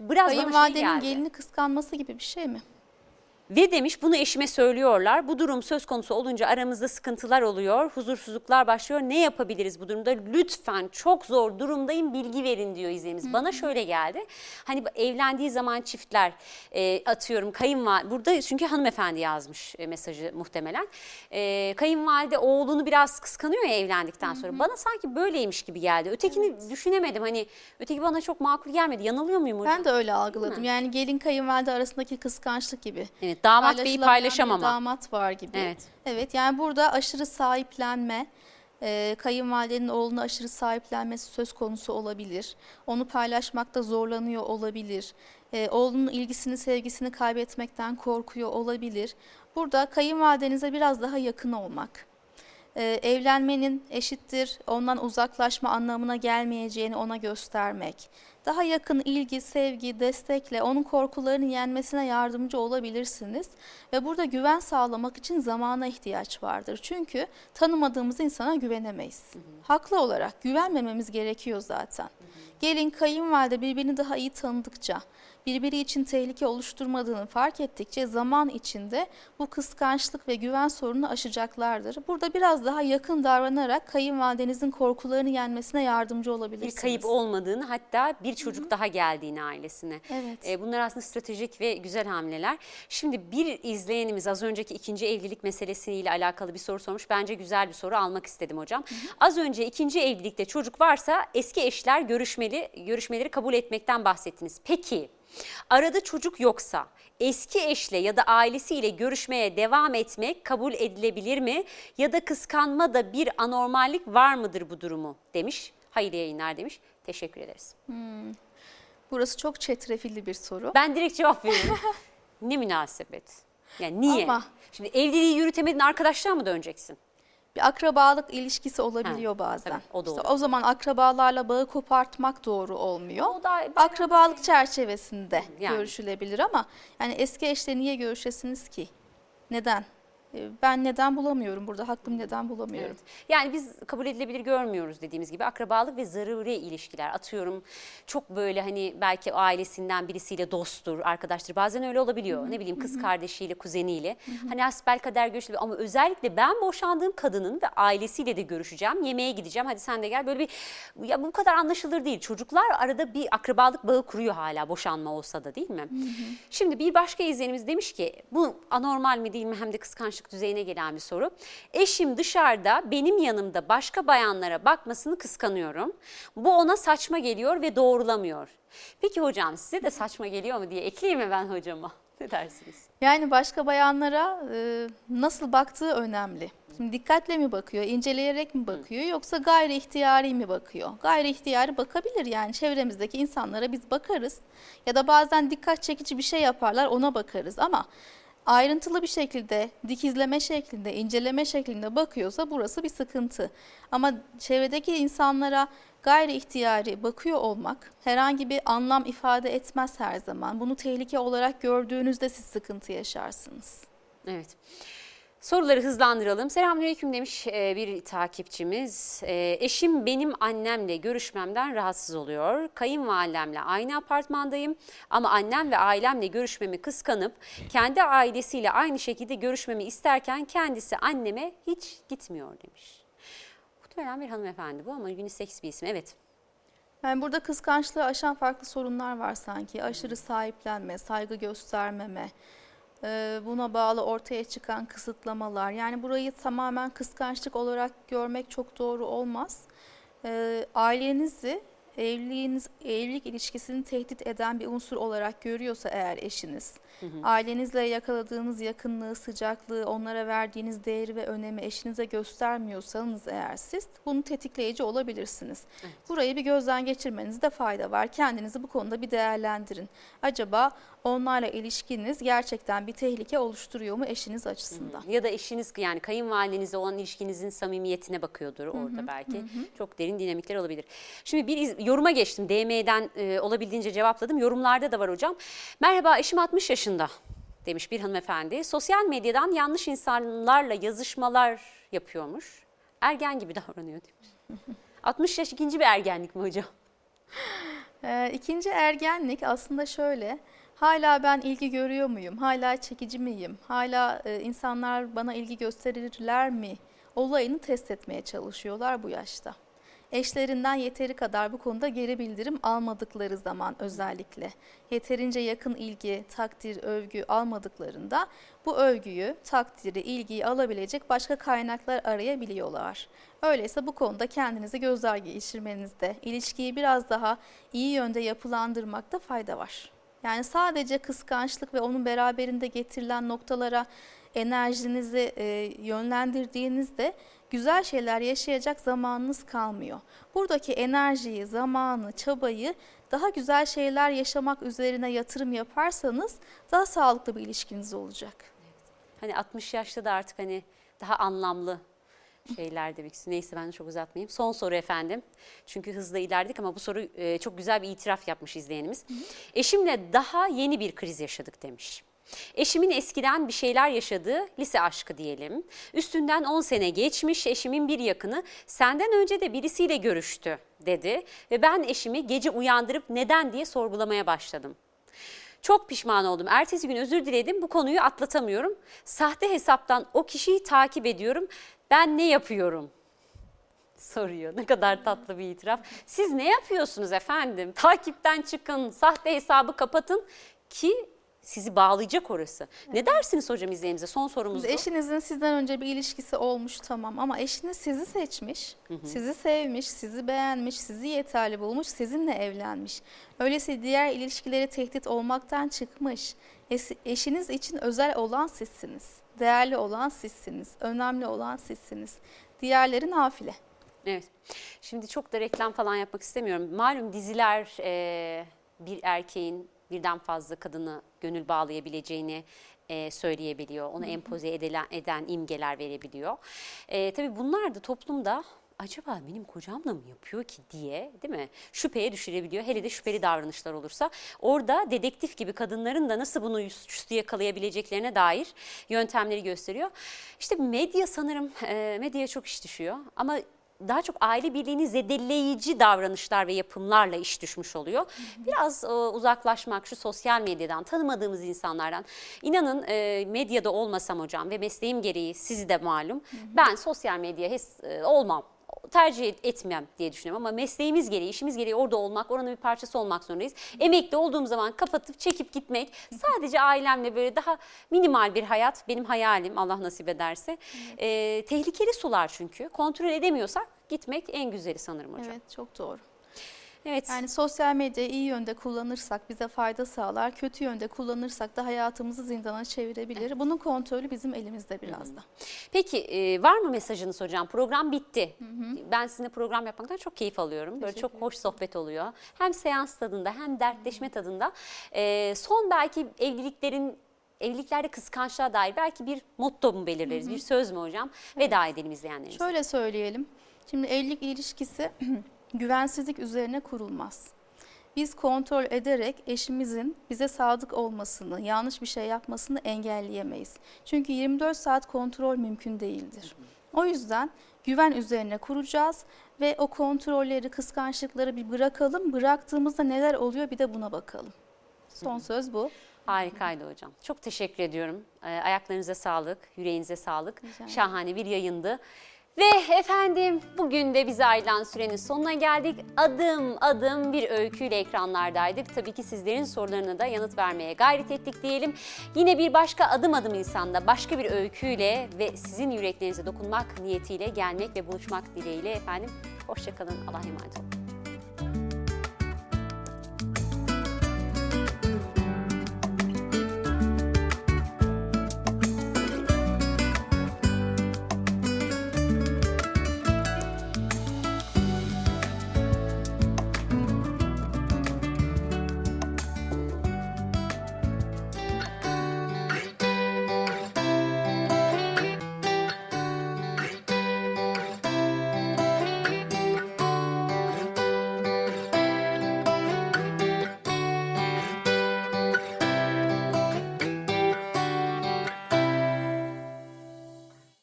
Biraz bana şey Kayınvalidenin geldi. gelini kıskanması gibi bir şey mi? Ve demiş bunu eşime söylüyorlar. Bu durum söz konusu olunca aramızda sıkıntılar oluyor, huzursuzluklar başlıyor. Ne yapabiliriz bu durumda? Lütfen çok zor durumdayım bilgi verin diyor izleyicimiz. Bana şöyle geldi. Hani evlendiği zaman çiftler e, atıyorum kayınvalide burada çünkü hanımefendi yazmış e, mesajı muhtemelen. E, kayınvalide oğlunu biraz kıskanıyor ya evlendikten sonra. Bana sanki böyleymiş gibi geldi. Ötekini düşünemedim. Hani öteki bana çok makul gelmedi. Yanılıyor muyum hocam? Ben de öyle algıladım. Yani gelin kayınvalide arasındaki kıskançlık gibi. Evet, damat beyi paylaşamama. damat var gibi. Evet. Evet yani burada aşırı sahiplenme, e, kayınvalidenin oğluna aşırı sahiplenmesi söz konusu olabilir. Onu paylaşmakta zorlanıyor olabilir. E, oğlunun ilgisini, sevgisini kaybetmekten korkuyor olabilir. Burada kayınvalidenize biraz daha yakın olmak e, evlenmenin eşittir ondan uzaklaşma anlamına gelmeyeceğini ona göstermek. Daha yakın ilgi, sevgi, destekle onun korkularını yenmesine yardımcı olabilirsiniz. Ve burada güven sağlamak için zamana ihtiyaç vardır. Çünkü tanımadığımız insana güvenemeyiz. Haklı olarak güvenmememiz gerekiyor zaten. Gelin kayınvalide birbirini daha iyi tanıdıkça, birbiri için tehlike oluşturmadığını fark ettikçe zaman içinde bu kıskançlık ve güven sorununu aşacaklardır. Burada biraz daha yakın davranarak kayınvalidenizin korkularını yenmesine yardımcı Bir olabilirsiniz. kayıp olmadığını hatta bir çocuk daha geldiğini ailesine. Evet. E, bunlar aslında stratejik ve güzel hamleler. Şimdi bir izleyenimiz az önceki ikinci evlilik meselesiyle alakalı bir soru sormuş. Bence güzel bir soru almak istedim hocam. Az önce ikinci evlilikte çocuk varsa eski eşler görüşmeli görüşmeleri kabul etmekten bahsettiniz. Peki arada çocuk yoksa eski eşle ya da ailesiyle görüşmeye devam etmek kabul edilebilir mi? Ya da kıskanma da bir anormallik var mıdır bu durumu demiş. Hayırlı yayınlar demiş. Teşekkür ederiz. Burası çok çetrefilli bir soru. Ben direkt cevap veriyorum. ne münasebet. Yani niye? Ama- Şimdi evliliği yürütemedin arkadaşlar mı döneceksin? Bir akrabalık ilişkisi olabiliyor bazen. tabii, o da İşte o zaman akrabalarla bağı kopartmak doğru olmuyor. O da- Akrabalık çerçevesinde Yani. görüşülebilir ama yani eski eşle niye görüşesiniz ki? Neden? Ee, Ben neden bulamıyorum burada? Hakkım neden bulamıyorum? Evet. Yani biz kabul edilebilir görmüyoruz dediğimiz gibi akrabalık ve zaruri ilişkiler. Atıyorum çok böyle hani belki ailesinden birisiyle dosttur, arkadaştır. Bazen öyle olabiliyor. Ne bileyim kız kardeşiyle, kuzeniyle. Hani hasbelkader görüşülüyor ama özellikle ben boşandığım kadının ve ailesiyle de görüşeceğim. Yemeğe gideceğim. Hadi sen de gel. Böyle bir ya bu kadar anlaşılır değil. Çocuklar arada bir akrabalık bağı kuruyor hala boşanma olsa da değil mi? Şimdi bir başka izleyenimiz demiş ki bu anormal mi değil mi hem de kıskançlık düzeyine gelen bir soru. Eşim dışarıda benim yanımda başka bayanlara bakmasını kıskanıyorum. Bu ona saçma geliyor ve doğrulamıyor. Peki hocam size de saçma geliyor mu diye ekleyeyim mi ben hocama? Ne dersiniz? Yani başka bayanlara e, nasıl baktığı önemli. Şimdi dikkatle mi bakıyor, inceleyerek mi bakıyor yoksa gayri ihtiyari mi bakıyor? Gayri ihtiyari bakabilir yani çevremizdeki insanlara biz bakarız. Ya da bazen dikkat çekici bir şey yaparlar ona bakarız ama ayrıntılı bir şekilde, dikizleme şeklinde, inceleme şeklinde bakıyorsa burası bir sıkıntı. Ama çevredeki insanlara gayri ihtiyari bakıyor olmak herhangi bir anlam ifade etmez her zaman. Bunu tehlike olarak gördüğünüzde siz sıkıntı yaşarsınız. Evet. Soruları hızlandıralım. Selamünaleyküm demiş e, bir takipçimiz. E, eşim benim annemle görüşmemden rahatsız oluyor. Kayınvalidemle aynı apartmandayım ama annem ve ailemle görüşmemi kıskanıp kendi ailesiyle aynı şekilde görüşmemi isterken kendisi anneme hiç gitmiyor demiş. Muhtemelen bir hanımefendi bu ama unisex bir isim. Evet. Yani burada kıskançlığı aşan farklı sorunlar var sanki. Aşırı sahiplenme, saygı göstermeme, buna bağlı ortaya çıkan kısıtlamalar. Yani burayı tamamen kıskançlık olarak görmek çok doğru olmaz. E, Ailenizi evliliğiniz, evlilik ilişkisini tehdit eden bir unsur olarak görüyorsa eğer eşiniz, ailenizle yakaladığınız yakınlığı, sıcaklığı, onlara verdiğiniz değeri ve önemi eşinize göstermiyorsanız eğer siz bunu tetikleyici olabilirsiniz. Burayı bir gözden geçirmenizde fayda var. Kendinizi bu konuda bir değerlendirin. Acaba onlarla ilişkiniz gerçekten bir tehlike oluşturuyor mu eşiniz açısından? Ya da eşiniz yani kayınvalidenizle olan ilişkinizin samimiyetine bakıyordur orada belki. Çok derin dinamikler olabilir. Şimdi bir yoruma geçtim. DM'den e, olabildiğince cevapladım. Yorumlarda da var hocam. Merhaba eşim 60 yaşında demiş bir hanımefendi. Sosyal medyadan yanlış insanlarla yazışmalar yapıyormuş. Ergen gibi davranıyor demiş. 60 yaş ikinci bir ergenlik mi hocam? Ee, ikinci ergenlik aslında şöyle. Hala ben ilgi görüyor muyum? Hala çekici miyim? Hala e, insanlar bana ilgi gösterirler mi? Olayını test etmeye çalışıyorlar bu yaşta. Eşlerinden yeteri kadar bu konuda geri bildirim almadıkları zaman özellikle yeterince yakın ilgi, takdir, övgü almadıklarında bu övgüyü, takdiri, ilgiyi alabilecek başka kaynaklar arayabiliyorlar. Öyleyse bu konuda kendinizi gözler geçirmenizde, ilişkiyi biraz daha iyi yönde yapılandırmakta fayda var. Yani sadece kıskançlık ve onun beraberinde getirilen noktalara enerjinizi e, yönlendirdiğinizde güzel şeyler yaşayacak zamanınız kalmıyor. Buradaki enerjiyi, zamanı, çabayı daha güzel şeyler yaşamak üzerine yatırım yaparsanız daha sağlıklı bir ilişkiniz olacak. Hani 60 yaşta da artık hani daha anlamlı şeyler demek istiyorum. Neyse ben çok uzatmayayım. Son soru efendim. Çünkü hızla ilerledik ama bu soru e, çok güzel bir itiraf yapmış izleyenimiz. Eşimle daha yeni bir kriz yaşadık demiş. Eşimin eskiden bir şeyler yaşadığı lise aşkı diyelim. Üstünden 10 sene geçmiş eşimin bir yakını senden önce de birisiyle görüştü dedi. Ve ben eşimi gece uyandırıp neden diye sorgulamaya başladım. Çok pişman oldum. Ertesi gün özür diledim. Bu konuyu atlatamıyorum. Sahte hesaptan o kişiyi takip ediyorum. Ben ne yapıyorum? Soruyor. Ne kadar tatlı bir itiraf. Siz ne yapıyorsunuz efendim? Takipten çıkın, sahte hesabı kapatın ki sizi bağlayacak orası. Ne dersiniz hocam izleyimize? Son sorumuz. Eşinizin sizden önce bir ilişkisi olmuş tamam ama eşiniz sizi seçmiş, sizi sevmiş, sizi beğenmiş, sizi yeterli bulmuş, sizinle evlenmiş. Öyleyse diğer ilişkileri tehdit olmaktan çıkmış. Eşiniz için özel olan sizsiniz, değerli olan sizsiniz, önemli olan sizsiniz. Diğerleri nafile. Evet. Şimdi çok da reklam falan yapmak istemiyorum. Malum diziler e, bir erkeğin birden fazla kadını gönül bağlayabileceğini e, söyleyebiliyor. Onu empoze edilen, eden imgeler verebiliyor. E, tabii bunlar da toplumda acaba benim kocamla mı yapıyor ki diye değil mi? Şüpheye düşürebiliyor. Hele de şüpheli davranışlar olursa. Orada dedektif gibi kadınların da nasıl bunu suçüstü yakalayabileceklerine dair yöntemleri gösteriyor. İşte medya sanırım e, medyaya çok iş düşüyor. Ama daha çok aile birliğini zedeleyici davranışlar ve yapımlarla iş düşmüş oluyor. Biraz e, uzaklaşmak şu sosyal medyadan, tanımadığımız insanlardan. İnanın e, medyada olmasam hocam ve mesleğim gereği sizi de malum. Ben sosyal medyaya hes- e, olmam tercih et- etmem diye düşünüyorum ama mesleğimiz gereği, işimiz gereği orada olmak, oranın bir parçası olmak zorundayız. Emekli olduğum zaman kapatıp çekip gitmek, sadece ailemle böyle daha minimal bir hayat benim hayalim Allah nasip ederse. Ee, tehlikeli sular çünkü. Kontrol edemiyorsak gitmek en güzeli sanırım hocam. Evet çok doğru. Yani sosyal medyayı iyi yönde kullanırsak bize fayda sağlar, kötü yönde kullanırsak da hayatımızı zindana çevirebilir. Bunun kontrolü bizim elimizde biraz da. Peki e, var mı mesajınız hocam? Program bitti. Ben sizinle program yapmaktan çok keyif alıyorum. Böyle çok hoş sohbet oluyor. Hem seans tadında hem dertleşme tadında. E, son belki evliliklerin evliliklerde kıskançlığa dair belki bir motto mu belirleriz? Bir söz mü hocam? Veda edelim izleyenlerimize. Şöyle söyleyelim. Şimdi evlilik ilişkisi güvensizlik üzerine kurulmaz. Biz kontrol ederek eşimizin bize sadık olmasını, yanlış bir şey yapmasını engelleyemeyiz. Çünkü 24 saat kontrol mümkün değildir. O yüzden güven üzerine kuracağız ve o kontrolleri, kıskançlıkları bir bırakalım. Bıraktığımızda neler oluyor bir de buna bakalım. Son söz bu. Harikaydı hocam. Çok teşekkür ediyorum. Ee, ayaklarınıza sağlık, yüreğinize sağlık. Ederim. Şahane bir yayındı. Ve efendim bugün de bize ayrılan sürenin sonuna geldik. Adım adım bir öyküyle ekranlardaydık. Tabii ki sizlerin sorularına da yanıt vermeye gayret ettik diyelim. Yine bir başka adım adım insanda başka bir öyküyle ve sizin yüreklerinize dokunmak niyetiyle gelmek ve buluşmak dileğiyle efendim. Hoşçakalın. Allah'a emanet olun.